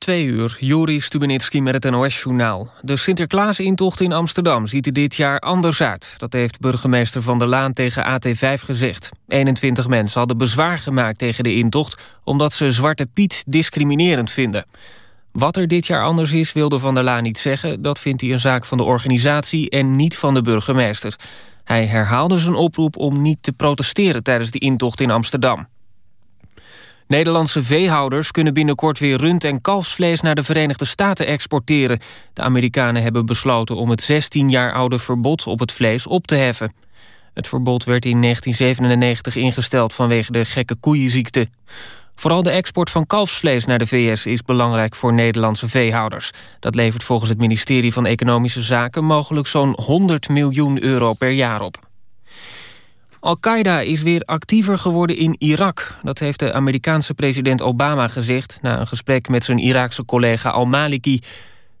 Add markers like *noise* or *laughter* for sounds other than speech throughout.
twee uur, Juri Stubenitski met het NOS-journaal. De Sinterklaas-intocht in Amsterdam ziet er dit jaar anders uit. Dat heeft burgemeester Van der Laan tegen AT5 gezegd. 21 mensen hadden bezwaar gemaakt tegen de intocht... omdat ze Zwarte Piet discriminerend vinden. Wat er dit jaar anders is, wilde Van der Laan niet zeggen. Dat vindt hij een zaak van de organisatie en niet van de burgemeester. Hij herhaalde zijn oproep om niet te protesteren tijdens de intocht in Amsterdam. Nederlandse veehouders kunnen binnenkort weer rund- en kalfsvlees naar de Verenigde Staten exporteren. De Amerikanen hebben besloten om het 16 jaar oude verbod op het vlees op te heffen. Het verbod werd in 1997 ingesteld vanwege de gekke koeienziekte. Vooral de export van kalfsvlees naar de VS is belangrijk voor Nederlandse veehouders. Dat levert volgens het ministerie van Economische Zaken mogelijk zo'n 100 miljoen euro per jaar op. Al-Qaeda is weer actiever geworden in Irak. Dat heeft de Amerikaanse president Obama gezegd... na een gesprek met zijn Iraakse collega al-Maliki.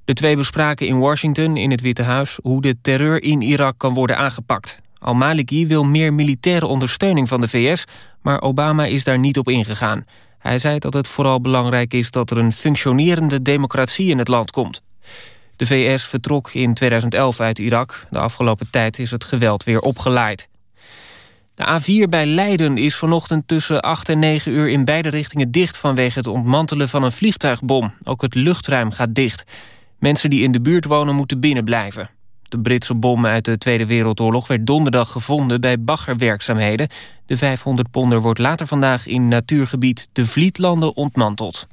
De twee bespraken in Washington, in het Witte Huis... hoe de terreur in Irak kan worden aangepakt. Al-Maliki wil meer militaire ondersteuning van de VS... maar Obama is daar niet op ingegaan. Hij zei dat het vooral belangrijk is... dat er een functionerende democratie in het land komt. De VS vertrok in 2011 uit Irak. De afgelopen tijd is het geweld weer opgeleid. De A4 bij Leiden is vanochtend tussen 8 en 9 uur in beide richtingen dicht... vanwege het ontmantelen van een vliegtuigbom. Ook het luchtruim gaat dicht. Mensen die in de buurt wonen moeten binnenblijven. De Britse bom uit de Tweede Wereldoorlog werd donderdag gevonden bij baggerwerkzaamheden. De 500 ponder wordt later vandaag in natuurgebied de Vlietlanden ontmanteld.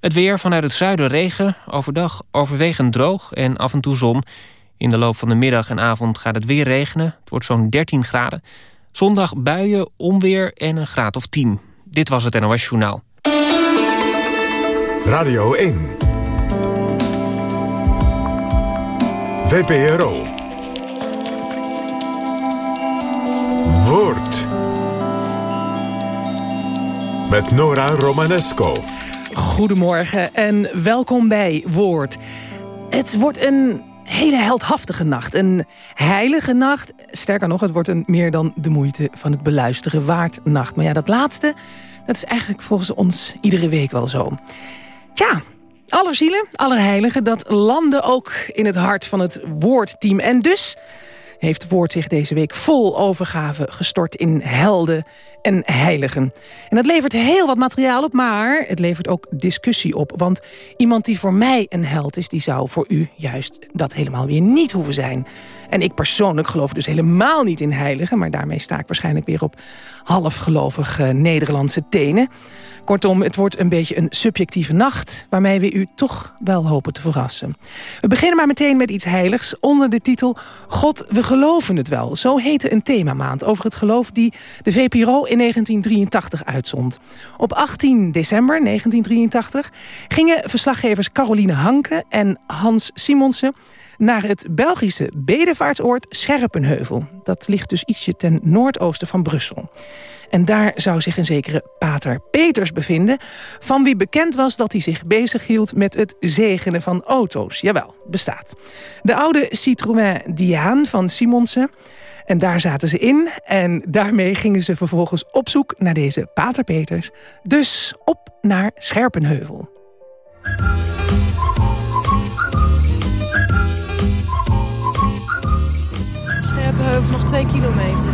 Het weer vanuit het zuiden regen, overdag overwegend droog en af en toe zon. In de loop van de middag en avond gaat het weer regenen. Het wordt zo'n 13 graden. Zondag buien, onweer en een graad of 10. Dit was het NOS Journaal. Radio 1. VPRO. Woord. Met Nora Romanesco. Goedemorgen en welkom bij Woord. Het wordt een hele heldhaftige nacht. Een heilige nacht. Sterker nog, het wordt een meer dan de moeite van het beluisteren waard nacht. Maar ja, dat laatste, dat is eigenlijk volgens ons iedere week wel zo. Tja, allerzielen, allerheiligen, dat landen ook in het hart van het woordteam. En dus heeft Woord zich deze week vol overgave gestort in helden en heiligen. En dat levert heel wat materiaal op, maar het levert ook discussie op. Want iemand die voor mij een held is, die zou voor u juist dat helemaal weer niet hoeven zijn. En ik persoonlijk geloof dus helemaal niet in heiligen... maar daarmee sta ik waarschijnlijk weer op halfgelovig uh, Nederlandse tenen. Kortom, het wordt een beetje een subjectieve nacht... waarmee we u toch wel hopen te verrassen. We beginnen maar meteen met iets heiligs onder de titel... God, we geloven het wel. Zo heette een themamaand over het geloof die de VPRO in 1983 uitzond. Op 18 december 1983 gingen verslaggevers Caroline Hanke en Hans Simonsen naar het Belgische bedevaartsoord Scherpenheuvel. Dat ligt dus ietsje ten noordoosten van Brussel. En daar zou zich een zekere pater Peters bevinden... van wie bekend was dat hij zich bezighield met het zegenen van auto's. Jawel, bestaat. De oude Citroën Diaan van Simonsen... En daar zaten ze in en daarmee gingen ze vervolgens op zoek naar deze Pater Peters. Dus op naar Scherpenheuvel. Nog twee kilometer.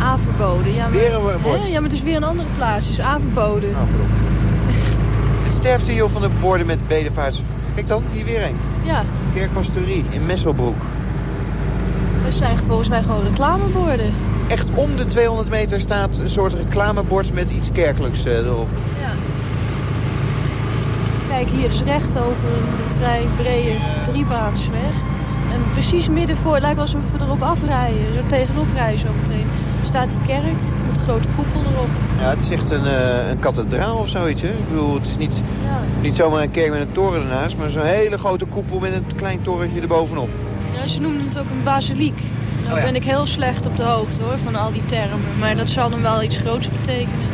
Averboden. Ja, maar, weer een bord. Hè? Ja, maar het is weer een andere plaats. Dus Averboden. *laughs* het sterfte hier van de borden met bedevaarts. Kijk dan, hier weer een. Ja. Kerkpastorie in Messelbroek. Dat zijn volgens mij gewoon reclameborden. Echt om de 200 meter staat een soort reclamebord met iets kerkelijks uh, erop. Kijk, hier dus recht over een vrij brede driebaansweg. En precies midden voor, het lijkt alsof we erop afrijden. Zo tegenop rijden zo meteen. Staat die kerk met een grote koepel erop. Ja, het is echt een, uh, een kathedraal of zoiets. Hè? Ik bedoel, het is niet, Ja. niet zomaar een kerk met een toren ernaast... maar zo'n hele grote koepel met een klein torentje erbovenop. Ja, ze noemden het ook een basiliek. Nou Oh ja. ben ik heel slecht op de hoogte hoor, van al die termen. Maar dat zal dan wel iets groots betekenen.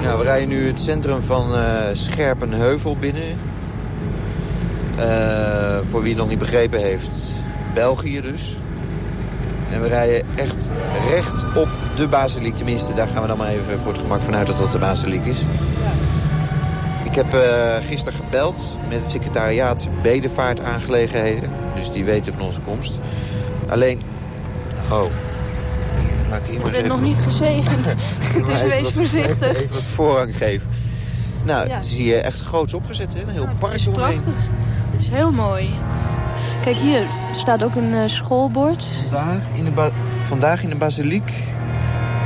We rijden nu het centrum van eh, Scherpenheuvel binnen. Eh, voor wie het nog niet begrepen heeft, België dus. En we rijden echt recht op de basiliek. Tenminste, daar gaan we dan maar even voor het gemak vanuit dat dat de basiliek is. Ik heb uh, gisteren gebeld met het secretariaat bedevaartaangelegenheden. Dus die weten van onze komst. Alleen... Oh, Maak ik ben nog niet gezegend, *laughs* *laughs* dus wees voorzichtig. Even wat voorrang geven. Nou, ja. zie je echt groots opgezet, hè? Een heel park Het is prachtig. Het is heel mooi. Kijk, hier staat ook een uh, schoolbord. Vandaag in, de vandaag in de basiliek.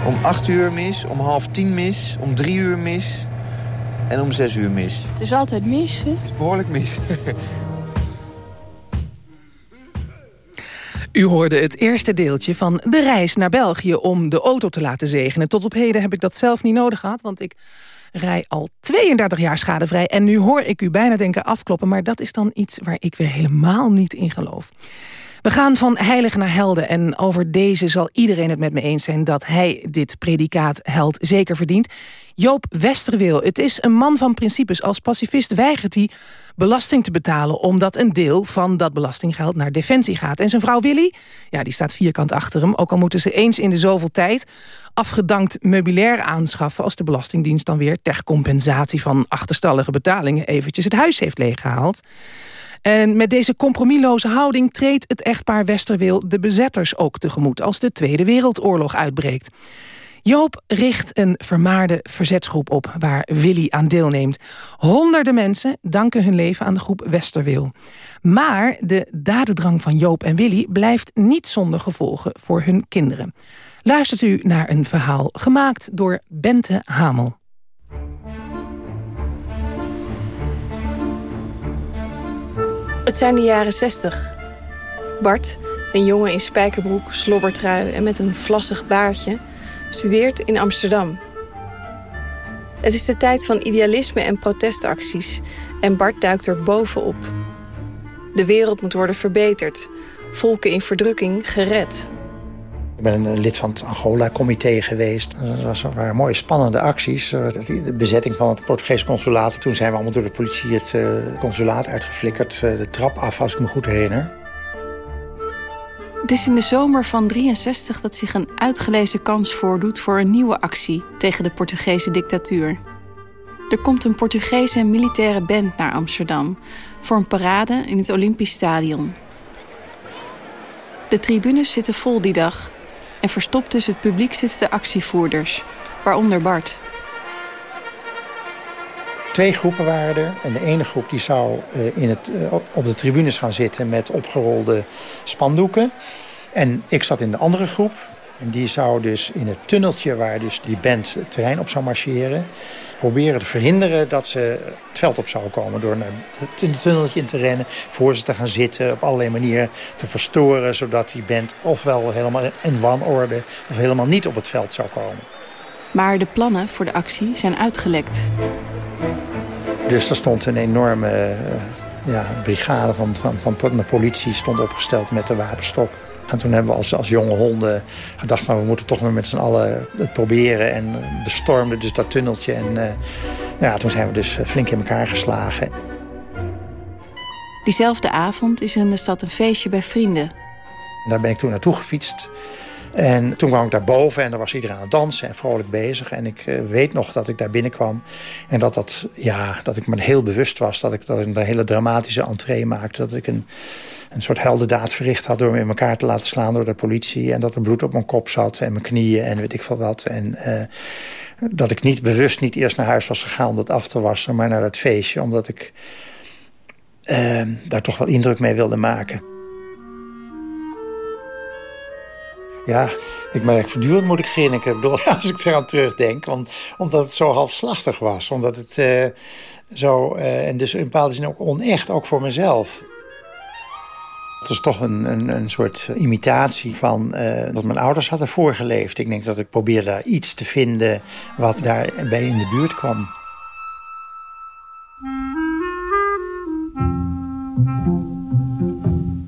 Om acht uur mis, om half tien mis, om drie uur mis en om zes uur mis. Het is altijd mis, hè? Het is behoorlijk mis. *laughs* U hoorde het eerste deeltje van de reis naar België om de auto te laten zegenen. Tot op heden heb ik dat zelf niet nodig gehad, want ik rij al 32 jaar schadevrij. En nu hoor ik u bijna denken afkloppen, maar dat is dan iets waar ik weer helemaal niet in geloof. We gaan van heilig naar helden en over deze zal iedereen het met me eens zijn... dat hij dit predicaat held zeker verdient. Joop Westerweel, het is een man van principes. Als pacifist weigert hij belasting te betalen... omdat een deel van dat belastinggeld naar defensie gaat. En zijn vrouw Willy, ja, die staat vierkant achter hem... ook al moeten ze eens in de zoveel tijd afgedankt meubilair aanschaffen... als de Belastingdienst dan weer ter compensatie van achterstallige betalingen... eventjes het huis heeft leeggehaald. En met deze compromisloze houding treedt het echtpaar Westerweel de bezetters ook tegemoet als de Tweede Wereldoorlog uitbreekt. Joop richt een vermaarde verzetsgroep op waar Willy aan deelneemt. Honderden mensen danken hun leven aan de groep Westerweel. Maar de dadendrang van Joop en Willy blijft niet zonder gevolgen voor hun kinderen. Luistert u naar een verhaal gemaakt door Bente Hamel. Het zijn de jaren 60. Bart, een jongen in spijkerbroek, slobbertrui en met een vlassig baardje... studeert in Amsterdam. Het is de tijd van idealisme en protestacties... en Bart duikt er bovenop. De wereld moet worden verbeterd. Volken in verdrukking gered. Ik ben lid van het Angola-comité geweest. Dat waren mooie spannende acties. De bezetting van het Portugese consulaat. Toen zijn we allemaal door de politie het eh, consulaat uitgeflikkerd. Eh, de trap af, als ik me goed herinner. Het is in de zomer van 63 dat zich een uitgelezen kans voordoet... voor een nieuwe actie tegen de Portugese dictatuur. Er komt een Portugese militaire band naar Amsterdam... voor een parade in het Olympisch Stadion. De tribunes zitten vol die dag en verstopt tussen het publiek zitten de actievoerders, waaronder Bart. Twee groepen waren er. En de ene groep die zou uh, in het, uh, op de tribunes gaan zitten met opgerolde spandoeken. En ik zat in de andere groep. En die zou dus in het tunneltje waar dus die band het terrein op zou marcheren... proberen te verhinderen dat ze het veld op zouden komen... door naar het tunneltje in te rennen, voor ze te gaan zitten... op allerlei manieren te verstoren... zodat die band ofwel helemaal in wanorde... of helemaal niet op het veld zou komen. Maar de plannen voor de actie zijn uitgelekt. Dus er stond een enorme uh, ja, brigade van, van, van de politie stond opgesteld met de wapenstok. En toen hebben we als, als jonge honden gedacht van we moeten toch maar met z'n allen het proberen. En bestormden dus dat tunneltje. En uh, ja, toen zijn we dus flink in elkaar geslagen. Diezelfde avond is in de stad een feestje bij vrienden. Daar ben ik toen naartoe gefietst. En toen kwam ik daar boven en daar was iedereen aan het dansen en vrolijk bezig. En ik uh, weet nog dat ik daar binnenkwam. En dat, dat, ja, dat ik me heel bewust was dat ik, dat ik een hele dramatische entree maakte. Dat ik een, een soort heldendaad verricht had door me in elkaar te laten slaan door de politie. En dat er bloed op mijn kop zat en mijn knieën en weet ik veel wat. En uh, dat ik niet bewust niet eerst naar huis was gegaan om dat af te wassen. Maar naar dat feestje, omdat ik uh, daar toch wel indruk mee wilde maken. Ja, ik merk voortdurend moet ik grinniken *laughs* als ik eraan terugdenk. Want, omdat het zo halfslachtig was. Omdat het uh, zo, uh, en dus in bepaalde zin ook onecht, ook voor mezelf. Het is toch een, een, een soort imitatie van uh, wat mijn ouders hadden voorgeleefd. Ik denk dat ik probeerde daar iets te vinden wat daarbij in de buurt kwam.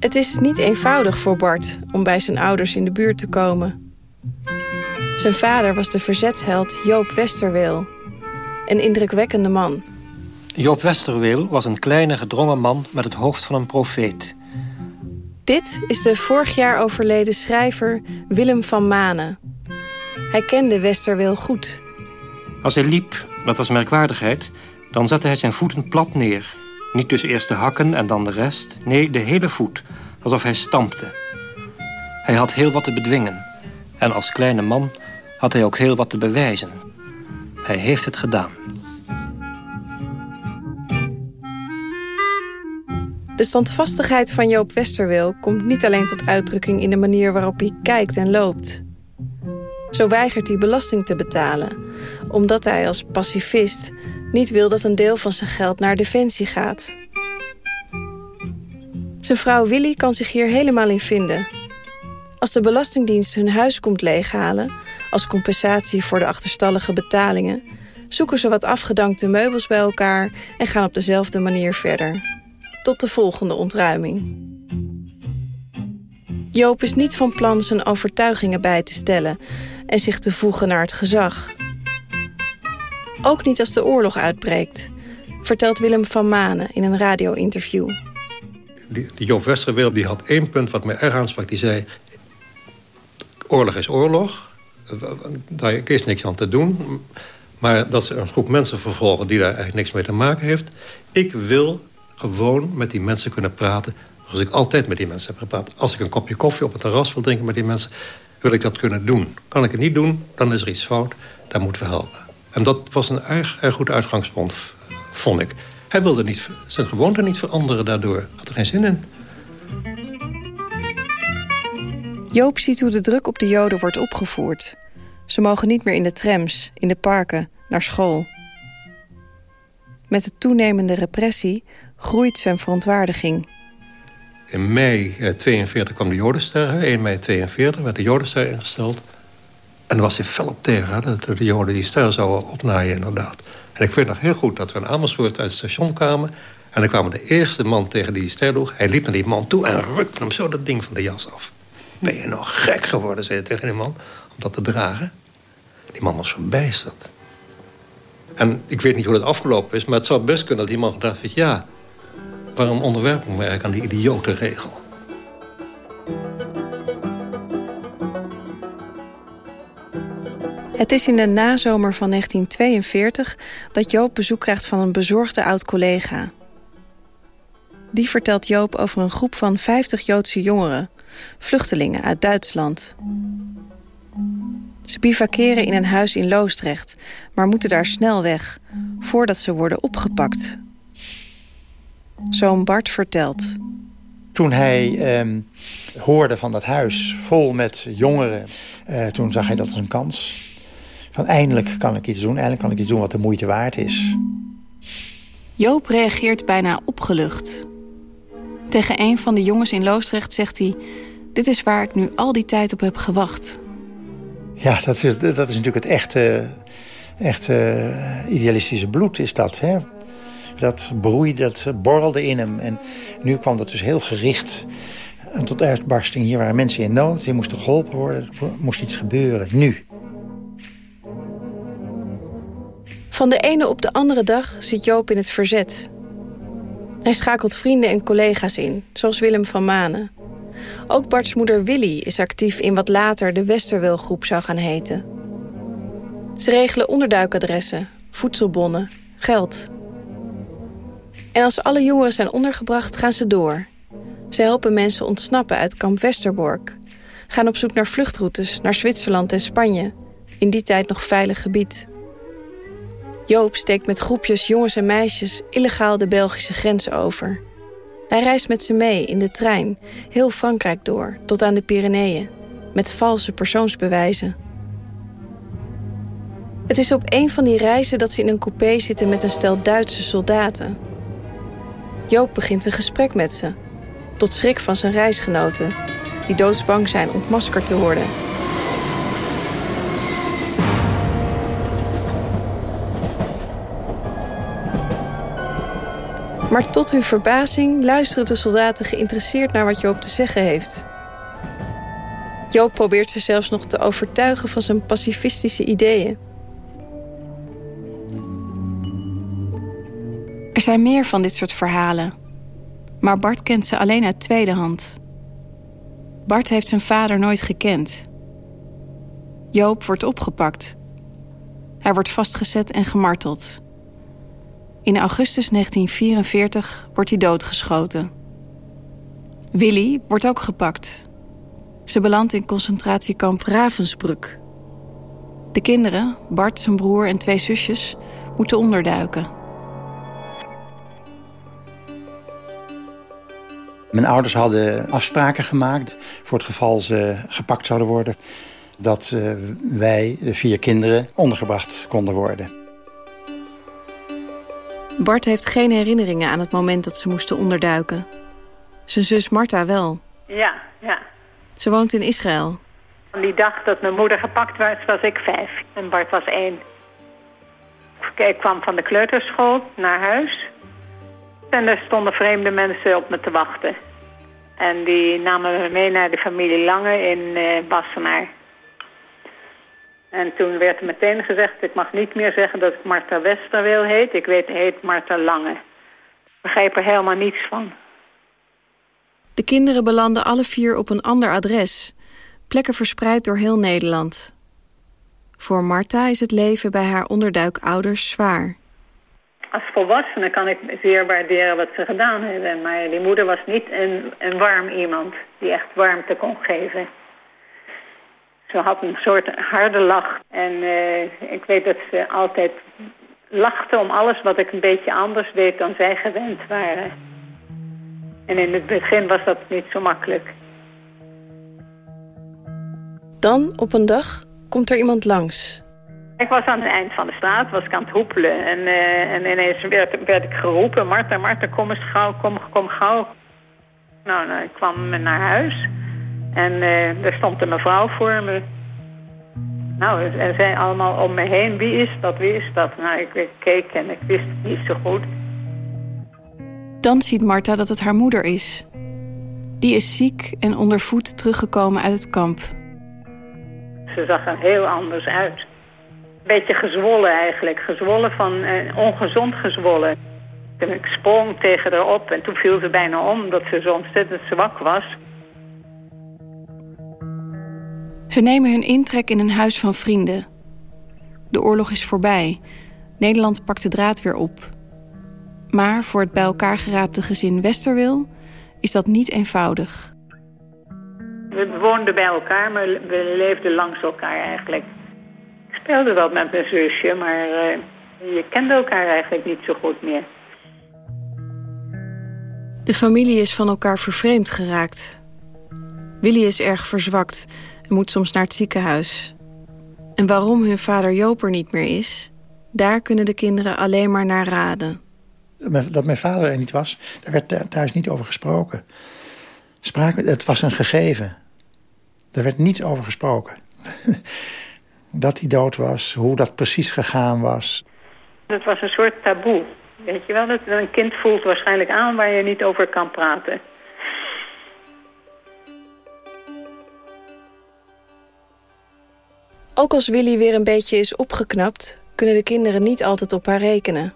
Het is niet eenvoudig voor Bart om bij zijn ouders in de buurt te komen. Zijn vader was de verzetsheld Joop Westerweel. Een indrukwekkende man. Joop Westerweel was een kleine gedrongen man met het hoofd van een profeet. Dit is de vorig jaar overleden schrijver Willem van Manen. Hij kende Westerweel goed. Als hij liep, dat was merkwaardigheid, dan zette hij zijn voeten plat neer. Niet dus eerst de hakken en dan de rest. Nee, de hele voet, alsof hij stampte. Hij had heel wat te bedwingen. En als kleine man had hij ook heel wat te bewijzen. Hij heeft het gedaan. De standvastigheid van Joop Westerweel komt niet alleen tot uitdrukking in de manier waarop hij kijkt en loopt. Zo weigert hij belasting te betalen, omdat hij als pacifist niet wil dat een deel van zijn geld naar defensie gaat. Zijn vrouw Willy kan zich hier helemaal in vinden. Als de Belastingdienst hun huis komt leeghalen, als compensatie voor de achterstallige betalingen, zoeken ze wat afgedankte meubels bij elkaar en gaan op dezelfde manier verder. Tot de volgende ontruiming. Joop is niet van plan zijn overtuigingen bij te stellen en zich te voegen naar het gezag. Ook niet als de oorlog uitbreekt, vertelt Willem van Manen in een radio-interview. Die, die had één punt wat mij erg aansprak. Die zei, oorlog is oorlog. Daar is niks aan te doen. Maar dat ze een groep mensen vervolgen die daar eigenlijk niks mee te maken heeft. Ik wil gewoon met die mensen kunnen praten... zoals ik altijd met die mensen heb gepraat. Als ik een kopje koffie op het terras wil drinken met die mensen... wil ik dat kunnen doen. Kan ik het niet doen, dan is er iets fout. Daar moeten we helpen. En dat was een erg, erg goed uitgangspunt, vond ik. Hij wilde niet, zijn gewoonte niet veranderen daardoor. Had er geen zin in. Joop ziet hoe de druk op de Joden wordt opgevoerd. Ze mogen niet meer in de trams, in de parken, naar school. Met de toenemende repressie groeit zijn verontwaardiging. In mei 42 eh, kwam de Jodenster. 1 mei 42 werd de Jodenster ingesteld. En daar was hij fel op tegen, dat de Joden die ster zouden opnaaien inderdaad. En ik weet nog heel goed dat we in Amersfoort uit het station kwamen... en dan kwam de eerste man tegen die ster droeg. Hij liep naar die man toe en rukte hem zo dat ding van de jas af. Ben je nog gek geworden, zei tegen die man, om dat te dragen? Die man was verbijsterd. En ik weet niet hoe dat afgelopen is, maar het zou best kunnen dat die man gedacht heeft... ja, waarom onderwerp ik me eigenlijk aan die idiote regel? Het is in de nazomer van 1942 dat Joop bezoek krijgt van een bezorgde oud-collega. Die vertelt Joop over een groep van 50 Joodse jongeren, vluchtelingen uit Duitsland. Ze bivakeren in een huis in Loosdrecht, maar moeten daar snel weg, voordat ze worden opgepakt. Zoon Bart vertelt. Toen hij ehm, hoorde van dat huis vol met jongeren, uh, toen zag hij dat als een kans. Van eindelijk kan ik iets doen, eindelijk kan ik iets doen wat de moeite waard is. Joop reageert bijna opgelucht. Tegen een van de jongens in Loosdrecht zegt hij... dit is waar ik nu al die tijd op heb gewacht. Ja, dat is, dat is natuurlijk het echte, echte idealistische bloed, is dat. Hè? Dat broei, dat borrelde in hem. En nu kwam dat dus heel gericht tot uitbarsting. Hier waren mensen in nood, die moesten geholpen worden. Er moest iets gebeuren, nu. Van de ene op de andere dag zit Joop in het verzet. Hij schakelt vrienden en collega's in, zoals Willem van Manen. Ook Bart's moeder Willy is actief in wat later de Westerwilgroep zou gaan heten. Ze regelen onderduikadressen, voedselbonnen, geld. En als alle jongeren zijn ondergebracht, gaan ze door. Ze helpen mensen ontsnappen uit kamp Westerbork. Gaan op zoek naar vluchtroutes naar Zwitserland en Spanje. In die tijd nog veilig gebied. Joop steekt met groepjes jongens en meisjes illegaal de Belgische grens over. Hij reist met ze mee in de trein, heel Frankrijk door, tot aan de Pyreneeën, met valse persoonsbewijzen. Het is op een van die reizen dat ze in een coupé zitten met een stel Duitse soldaten. Joop begint een gesprek met ze, tot schrik van zijn reisgenoten, die doodsbang zijn ontmaskerd te worden. Maar tot hun verbazing luisteren de soldaten geïnteresseerd naar wat Joop te zeggen heeft. Joop probeert ze zelfs nog te overtuigen van zijn pacifistische ideeën. Er zijn meer van dit soort verhalen. Maar Bart kent ze alleen uit tweede hand. Bart heeft zijn vader nooit gekend. Joop wordt opgepakt. Hij wordt vastgezet en gemarteld. In augustus 1944 wordt hij doodgeschoten. Willy wordt ook gepakt. Ze belandt in concentratiekamp Ravensbrück. De kinderen, Bart, zijn broer en twee zusjes, moeten onderduiken. Mijn ouders hadden afspraken gemaakt voor het geval ze gepakt zouden worden. Dat uh, wij, de vier kinderen, ondergebracht konden worden. Bart heeft geen herinneringen aan het moment dat ze moesten onderduiken. Zijn zus Marta wel. Ja, ja. Ze woont in Israël. Die dag dat mijn moeder gepakt was, was ik vijf. En Bart was één. Ik kwam van de kleuterschool naar huis. En er stonden vreemde mensen op me te wachten. En die namen me mee naar de familie Lange in uh, Wassenaar. En toen werd er meteen gezegd, ik mag niet meer zeggen dat ik Martha Westerweel heet. Ik weet, heet Martha Lange. Ik begreep er helemaal niets van. De kinderen belanden alle vier op een ander adres. Plekken verspreid door heel Nederland. Voor Martha is het leven bij haar onderduikouders zwaar. Als volwassene kan ik zeer waarderen wat ze gedaan hebben. Maar die moeder was niet een, een warm iemand die echt warmte kon geven. Ze had een soort harde lach. En uh, ik weet dat ze altijd lachte om alles wat ik een beetje anders deed dan zij gewend waren. En in het begin was dat niet zo makkelijk. Dan, op een dag, komt er iemand langs. Ik was aan het eind van de straat, was ik aan het hoepelen. En, uh, en ineens werd, werd ik geroepen. Marta, Marta, kom eens gauw, kom, kom gauw. Nou, nou ik kwam naar huis. En uh, er stond een mevrouw voor me. Nou, er zijn allemaal om me heen. Wie is dat, wie is dat? Nou, ik, keek en ik wist het niet zo goed. Dan ziet Marta dat het haar moeder is. Die is ziek en onder voet teruggekomen uit het kamp. Ze zag er heel anders uit. Een beetje gezwollen eigenlijk. Gezwollen van, eh, ongezond gezwollen. En ik sprong tegen haar op en toen viel ze bijna om... omdat ze zo ontzettend zwak was. Ze nemen hun intrek in een huis van vrienden. De oorlog is voorbij. Nederland pakt de draad weer op. Maar voor het bij elkaar geraapte gezin Westerwil is dat niet eenvoudig. We woonden bij elkaar, maar we leefden langs elkaar eigenlijk. Ik speelde wel met mijn zusje, maar uh, je kende elkaar eigenlijk niet zo goed meer. De familie is van elkaar vervreemd geraakt. Willy is erg verzwakt en moet soms naar het ziekenhuis. En waarom hun vader Joper niet meer is... daar kunnen de kinderen alleen maar naar raden. Dat mijn vader er niet was, daar werd thuis niet over gesproken. Spraak, het was een gegeven. Er werd niet over gesproken. *laughs* dat hij dood was, hoe dat precies gegaan was. Het was een soort taboe. Weet je wel, dat een kind voelt waarschijnlijk aan waar je niet over kan praten. Ook als Willy weer een beetje is opgeknapt... kunnen de kinderen niet altijd op haar rekenen.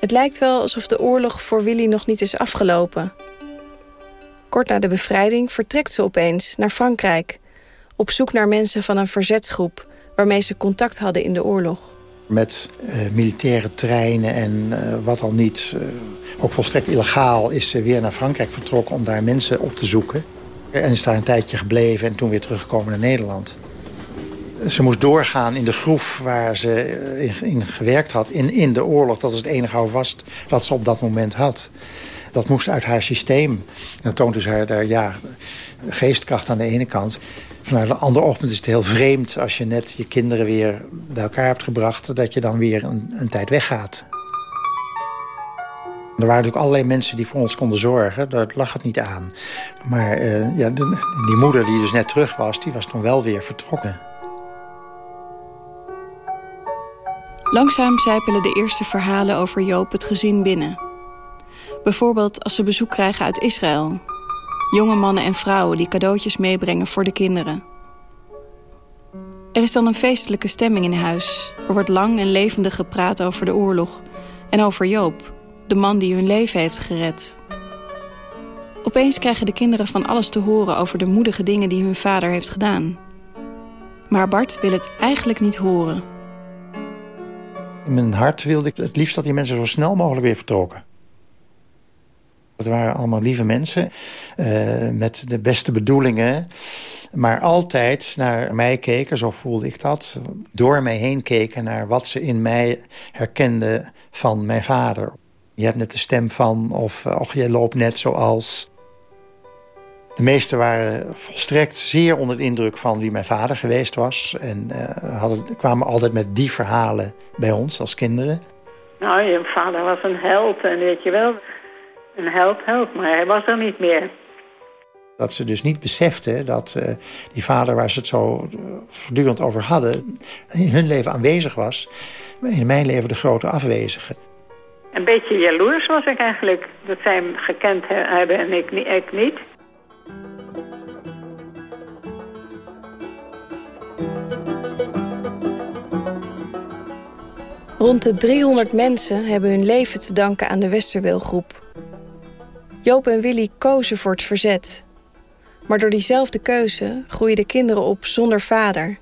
Het lijkt wel alsof de oorlog voor Willy nog niet is afgelopen. Kort na de bevrijding vertrekt ze opeens naar Frankrijk... op zoek naar mensen van een verzetsgroep... waarmee ze contact hadden in de oorlog. Met uh, militaire treinen en uh, wat al niet, uh, ook volstrekt illegaal... is ze weer naar Frankrijk vertrokken om daar mensen op te zoeken. En is daar een tijdje gebleven en toen weer teruggekomen naar Nederland ze moest doorgaan in de groef waar ze in, in, gewerkt had. In, in de oorlog, dat is het enige houvast dat ze op dat moment had. Dat moest uit haar systeem. En dat toont dus haar, haar ja, geestkracht aan de ene kant. Vanuit een ander oogpunt is het heel vreemd... als je net je kinderen weer bij elkaar hebt gebracht... dat je dan weer een, een tijd weggaat. Er waren natuurlijk allerlei mensen die voor ons konden zorgen. Daar lag het niet aan. Maar uh, ja, die moeder die dus net terug was... die was toen wel weer vertrokken. Langzaam zijpelen de eerste verhalen over Joop het gezin binnen. Bijvoorbeeld als ze bezoek krijgen uit Israël. Jonge mannen en vrouwen die cadeautjes meebrengen voor de kinderen. Er is dan een feestelijke stemming in huis. Er wordt lang en levendig gepraat over de oorlog. En over Joop, de man die hun leven heeft gered. Op Opeens krijgen de kinderen van alles te horen over de moedige dingen die hun vader heeft gedaan. Maar Bart wil het eigenlijk niet horen. In mijn hart wilde ik het liefst dat die mensen zo snel mogelijk weer vertrokken. Het waren allemaal lieve mensen uh, met de beste bedoelingen. Maar altijd naar mij keken, zo voelde ik dat. Door mij heen keken naar wat ze in mij herkenden van mijn vader. Je hebt net de stem van, of och, je loopt net zoals. De meesten waren volstrekt zeer onder de indruk van wie mijn vader geweest was. En uh, hadden, kwamen altijd met die verhalen bij ons als kinderen. Nou, je vader was een held en weet je wel, een held, held, maar hij was er niet meer. Dat ze dus niet beseften dat uh, die vader waar ze het zo uh, voortdurend over hadden... in hun leven aanwezig was, maar in mijn leven de grote afwezige. Een beetje jaloers was ik eigenlijk, dat zij hem gekend hebben en ik, ik niet. Rond de 300 mensen hebben hun leven te danken aan de Westerweelgroep. Joop en Willy kozen voor het verzet. Maar door diezelfde keuze groeien de kinderen op zonder vader.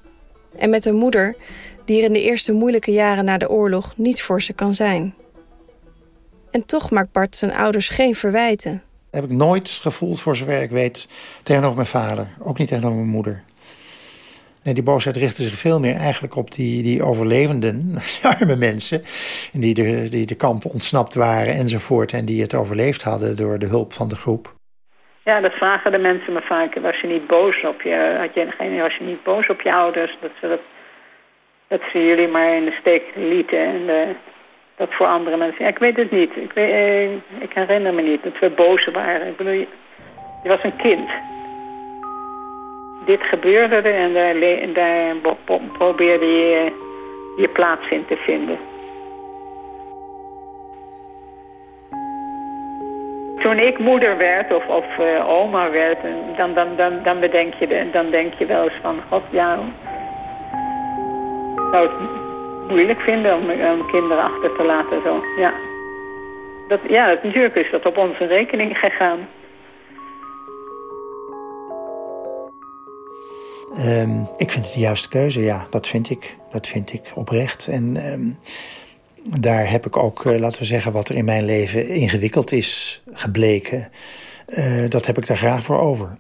En met een moeder die er in de eerste moeilijke jaren na de oorlog niet voor ze kan zijn. En toch maakt Bart zijn ouders geen verwijten. Heb ik nooit gevoeld, voor zover ik weet, tegenover mijn vader. Ook niet tegenover mijn moeder. Nee, die boosheid richtte zich veel meer eigenlijk op die, die overlevenden, *laughs* arme mensen, die de, die de kampen ontsnapt waren enzovoort en die het overleefd hadden door de hulp van de groep. Ja, dat vragen de mensen me vaak. Was je niet boos op je, had je, was je niet boos op je ouders? Dat ze, dat, dat ze jullie maar in de steek lieten en eh, dat voor andere mensen. Ja, ik weet het niet. Ik, eh, ik herinner me niet dat we boos waren. Ik bedoel, je was een kind dit gebeurde en daar, daar probeerde je je plaats in te vinden. Toen ik moeder werd of, of uh, oma werd, dan, dan, dan, dan, bedenk je, dan denk je wel eens van... God, ja, zou het moeilijk vinden om, kinderen achter te laten zo. Ja, dat, ja natuurlijk is dat op onze rekening gegaan. Um, ik vind het de juiste keuze, ja, dat vind ik. Dat vind ik oprecht. En um, daar heb ik ook, uh, laten we zeggen, wat er in mijn leven ingewikkeld is gebleken. Uh, dat heb ik daar graag voor over.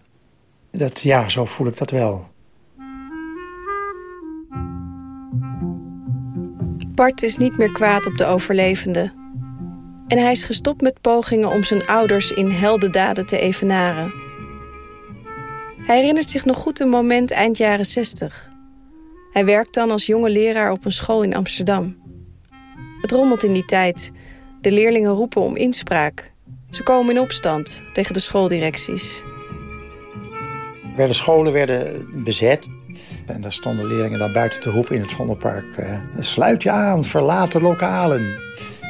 Dat, ja, zo voel ik dat wel. Bart is niet meer kwaad op de overlevenden. En hij is gestopt met pogingen om zijn ouders in heldendaden te evenaren. Hij herinnert zich nog goed een moment eind jaren 60. Hij werkt dan als jonge leraar op een school in Amsterdam. Het rommelt in die tijd. De leerlingen roepen om inspraak. Ze komen in opstand tegen de schooldirecties. De scholen werden bezet. En daar stonden leerlingen dan buiten te roepen in het Vondelpark. Uh, sluit je aan, verlaat de lokalen.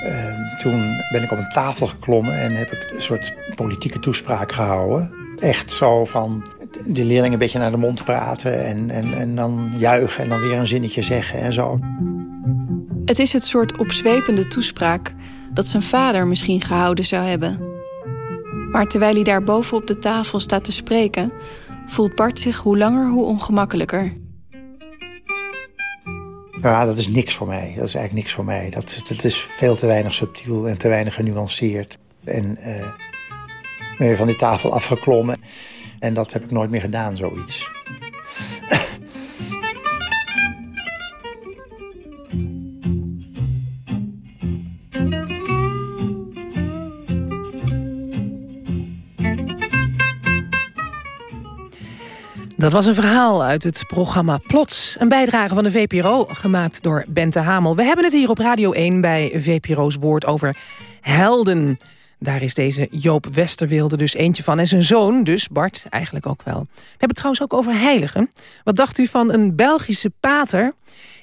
Uh, toen ben ik op een tafel geklommen en heb ik een soort politieke toespraak gehouden. Echt zo van, de leerlingen een beetje naar de mond praten en, en, en dan juichen en dan weer een zinnetje zeggen en zo. Het is het soort opzwepende toespraak dat zijn vader misschien gehouden zou hebben. Maar terwijl hij daar boven op de tafel staat te spreken, voelt Bart zich hoe langer hoe ongemakkelijker. Ja, dat is niks voor mij. Dat is eigenlijk niks voor mij. Dat, dat is veel te weinig subtiel en te weinig genuanceerd. En uh, ben weer van die tafel afgeklommen. En dat heb ik nooit meer gedaan, zoiets. Dat was een verhaal uit het programma Plots. Een bijdrage van de VPRO, gemaakt door Bente Hamel. We hebben het hier op Radio 1 bij VPRO's Woord over helden. Daar is deze Joop Westerwilde dus eentje van. En zijn zoon, dus Bart, eigenlijk ook wel. We hebben het trouwens ook over heiligen. Wat dacht u van een Belgische pater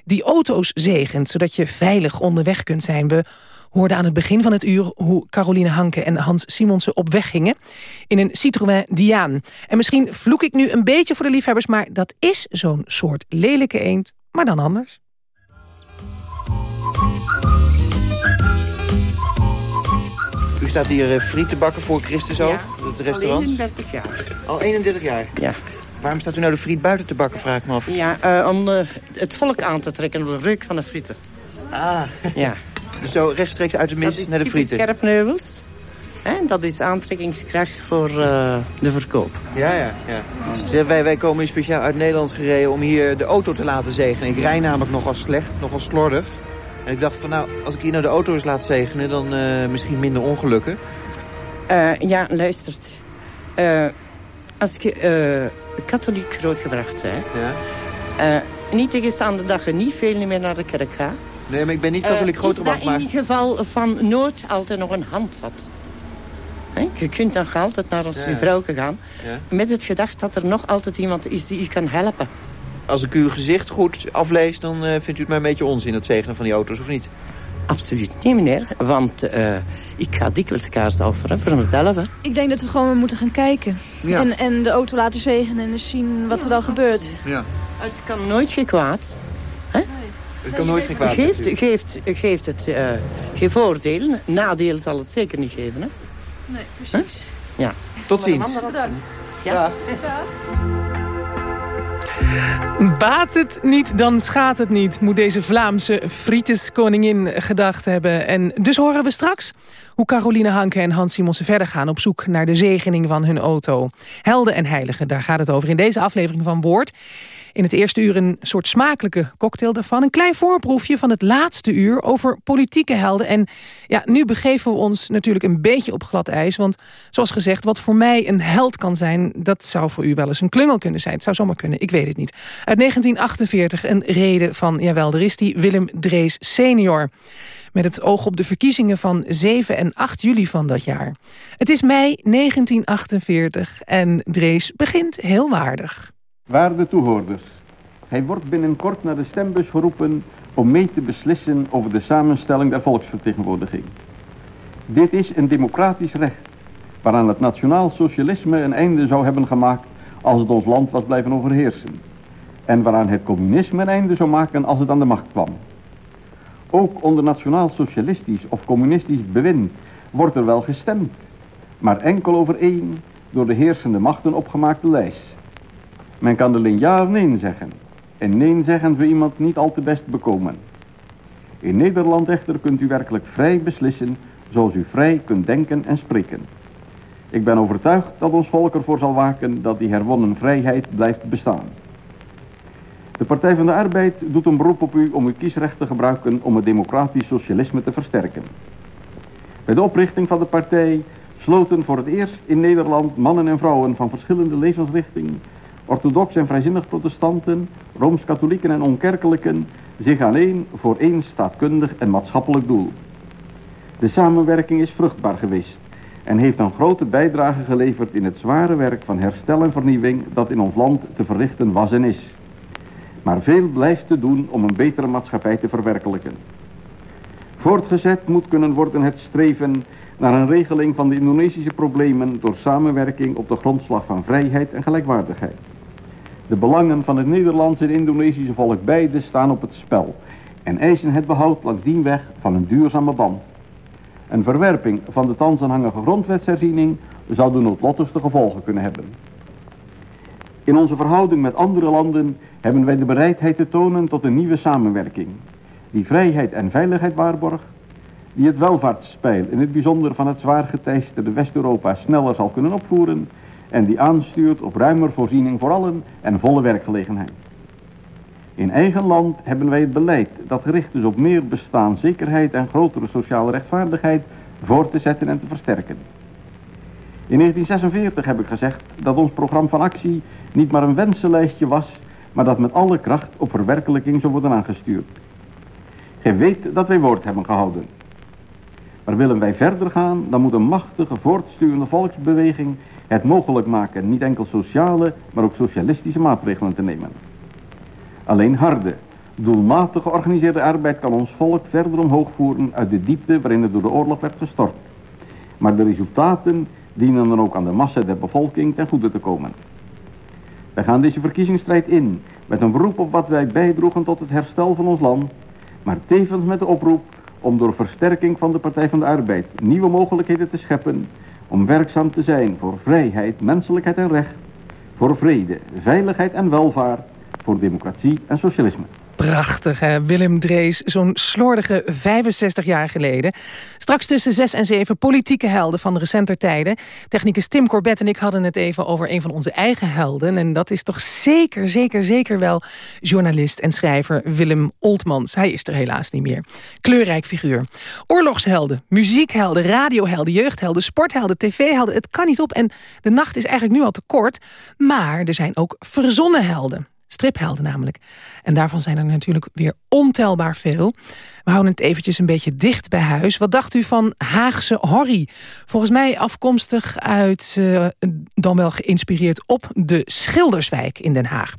die auto's zegent... zodat je veilig onderweg kunt zijn? We hoorden aan het begin van het uur hoe Caroline Hanke en Hans Simonsen op weg gingen... in een Citroën Diaan. En misschien vloek ik nu een beetje voor de liefhebbers... maar dat is zo'n soort lelijke eend, maar dan anders. Staat hier uh, friet te bakken voor Christus ook, ja, het restaurant. al 31 jaar. Al 31 jaar? Ja. Waarom staat u nou de friet buiten te bakken, vraag ik me af? Ja, uh, om uh, het volk aan te trekken door de reuk van de frieten. Ah. Ja. *laughs* Dus zo rechtstreeks uit de mist naar de frieten? scherpneuvels. En dat is aantrekkingskracht voor uh, de verkoop. Ja, ja, ja. Zeg, wij, wij komen speciaal uit Nederland gereden om hier de auto te laten zegenen. Ik rij namelijk nogal slecht, nogal slordig. En ik dacht van nou, als ik hier nou de auto eens laat zegenen, dan uh, misschien minder ongelukken. Uh, ja, luistert. Uh, als ik katholiek grootgebracht ben, ja. niet tegenstaande dat je niet veel meer naar de kerk gaat. Nee, maar ik ben niet katholiek grootgebracht, maar... in ieder geval van nooit altijd nog een handvat. He? Je kunt dan altijd naar ons ja. vrouw gaan. Ja. Met het gedacht dat er nog altijd iemand is die je kan helpen. Als ik uw gezicht goed aflees, dan uh, vindt u het maar een beetje onzin, het zegenen van die auto's, of niet? Absoluut niet, meneer. Want uh, ik ga dikwijls kaars offeren voor mezelf. Hè. Ik denk dat we gewoon moeten gaan kijken. Ja. En, en de auto laten zegenen en eens zien wat er dan gebeurt. Ja. Het kan nooit geen kwaad. Hè? Het kan nooit geen kwaad. Geeft, geeft, geeft het uh, geen voordelen. Nadeel zal het zeker niet geven. Hè? Nee, precies. Huh? Ja. Tot ziens. Ja. ja. Baat het niet, dan schaadt het niet, moet deze Vlaamse frieteskoningin gedacht hebben. En dus horen we straks hoe Caroline Hanke en Hans Simonsen verder gaan... op zoek naar de zegening van hun auto. Helden en heiligen, daar gaat het over in deze aflevering van Woord. In het eerste uur een soort smakelijke cocktail daarvan. Een klein voorproefje van het laatste uur over politieke helden. En ja, nu begeven we ons natuurlijk een beetje op glad ijs. Want zoals gezegd, wat voor mij een held kan zijn... dat zou voor u wel eens een klungel kunnen zijn. Het zou zomaar kunnen, ik weet het niet. Uit 1948 een reden van, jawel, er is die Willem Drees senior met het oog op de verkiezingen van 7 en 8 juli van dat jaar. Het is mei 1948 en Drees begint heel waardig. Waarde toehoorders, hij wordt binnenkort naar de stembus geroepen om mee te beslissen over de samenstelling der volksvertegenwoordiging. Dit is een democratisch recht, waaraan het nationaal socialisme een einde zou hebben gemaakt als het ons land was blijven overheersen. En waaraan het communisme een einde zou maken als het aan de macht kwam. Ook onder nationaal-socialistisch of communistisch bewind wordt er wel gestemd, maar enkel over één door de heersende machten opgemaakte lijst. Men kan alleen ja of nee zeggen. En nee zeggen we iemand niet al te best bekomen. In Nederland echter kunt u werkelijk vrij beslissen zoals u vrij kunt denken en spreken. Ik ben overtuigd dat ons volk ervoor zal waken dat die herwonnen vrijheid blijft bestaan. De Partij van de Arbeid doet een beroep op u om uw kiesrecht te gebruiken om het democratisch socialisme te versterken. Bij de oprichting van de partij sloten voor het eerst in Nederland mannen en vrouwen van verschillende levensrichtingen, orthodox en vrijzinnig protestanten, rooms-katholieken en onkerkelijken, zich aaneen voor één staatkundig en maatschappelijk doel. De samenwerking is vruchtbaar geweest en heeft een grote bijdrage geleverd in het zware werk van herstel en vernieuwing dat in ons land te verrichten was en is. Maar veel blijft te doen om een betere maatschappij te verwerkelijken. Voortgezet moet kunnen worden het streven naar een regeling van de Indonesische problemen door samenwerking op de grondslag van vrijheid en gelijkwaardigheid. De belangen van het Nederlandse en Indonesische volk beide staan op het spel en eisen het behoud langs die weg van een duurzame band. Een verwerping van de thans aanhangige grondwetsherziening zou de noodlottigste gevolgen kunnen hebben. In onze verhouding met andere landen hebben wij de bereidheid te tonen tot een nieuwe samenwerking, die vrijheid en veiligheid waarborgt, die het welvaartspeil in het bijzonder van het zwaar geteisterde West-Europa sneller zal kunnen opvoeren en die aanstuurt op ruimer voorziening voor allen en volle werkgelegenheid. In eigen land hebben wij het beleid dat gericht is op meer bestaanszekerheid en grotere sociale rechtvaardigheid voor te zetten en te versterken. In 1946 heb ik gezegd dat ons programma van actie niet maar een wensenlijstje was, maar dat met alle kracht op verwerkelijking zou worden aangestuurd. Gij weet dat wij woord hebben gehouden. Maar willen wij verder gaan, dan moet een machtige, voortsturende volksbeweging het mogelijk maken niet enkel sociale, maar ook socialistische maatregelen te nemen. Alleen harde, doelmatig georganiseerde arbeid kan ons volk verder omhoog voeren uit de diepte waarin het door de oorlog werd gestort. Maar de resultaten dienen dan ook aan de massa der bevolking ten goede te komen. Wij gaan deze verkiezingsstrijd in met een beroep op wat wij bijdroegen tot het herstel van ons land, maar tevens met de oproep om door versterking van de Partij van de Arbeid nieuwe mogelijkheden te scheppen om werkzaam te zijn voor vrijheid, menselijkheid en recht, voor vrede, veiligheid en welvaart, voor democratie en socialisme. Prachtig, hè? Willem Drees, zo'n slordige 65 jaar geleden. Straks tussen 6 en 7 politieke helden van recenter tijden. Technicus Tim Corbett en ik hadden het even over een van onze eigen helden. En dat is toch zeker, zeker, zeker wel journalist en schrijver Willem Oltmans. Hij is er helaas niet meer. Kleurrijk figuur. Oorlogshelden, muziekhelden, radiohelden, jeugdhelden, sporthelden, tv-helden. Het kan niet op en de nacht is eigenlijk nu al te kort. Maar er zijn ook verzonnen helden. Striphelden namelijk. En daarvan zijn er natuurlijk weer ontelbaar veel. We houden het eventjes een beetje dicht bij huis. Wat dacht u van Haagse Horry? Volgens mij afkomstig uit, uh, dan wel geïnspireerd op de Schilderswijk in Den Haag.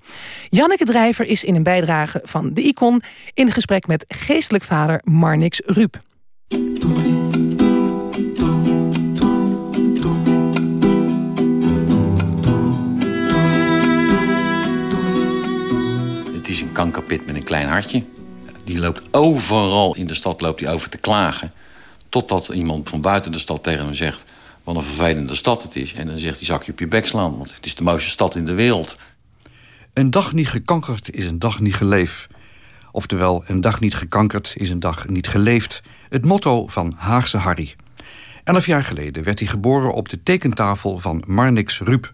Janneke Drijver is in een bijdrage van de Icon... in gesprek met geestelijk vader Marnix Ruup. Is een kankerpit met een klein hartje. Die loopt overal in de stad loopt die over te klagen. Totdat iemand van buiten de stad tegen hem zegt... wat een vervelende stad het is. En dan zegt hij, zak je op je bek slaan, want het is de mooiste stad in de wereld. Een dag niet gekankerd is een dag niet geleefd. Oftewel, een dag niet gekankerd is een dag niet geleefd. Het motto van Haagse Harry. Elf jaar geleden werd hij geboren op de tekentafel van Marnix Ruup.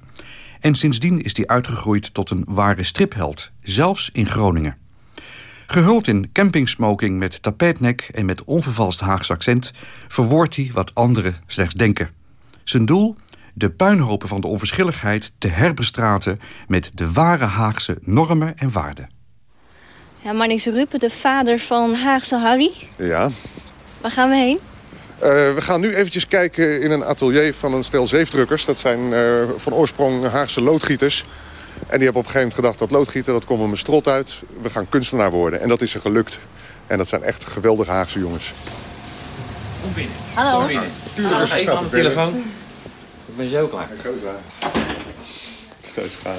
En sindsdien is hij uitgegroeid tot een ware stripheld, zelfs in Groningen. Gehuld in campingsmoking met tapijtnek en met onvervalst Haags accent... verwoordt hij wat anderen slechts denken. Zijn doel? De puinhopen van de onverschilligheid te herbestraten... met de ware Haagse normen en waarden. Ja, Marnix Ruppe, de vader van Haagse Harry. Ja. Waar gaan we heen? Uh, we gaan nu eventjes kijken in een atelier van een stel zeefdrukkers. Dat zijn uh, van oorsprong Haagse loodgieters. En die hebben op een gegeven moment gedacht, dat loodgieten, dat komt me mijn strot uit. We gaan kunstenaar worden. En dat is er gelukt. En dat zijn echt geweldige Haagse jongens. Kom binnen. Hallo. Kom binnen. Tuurlijk, even aan de telefoon. Ik ben zo klaar.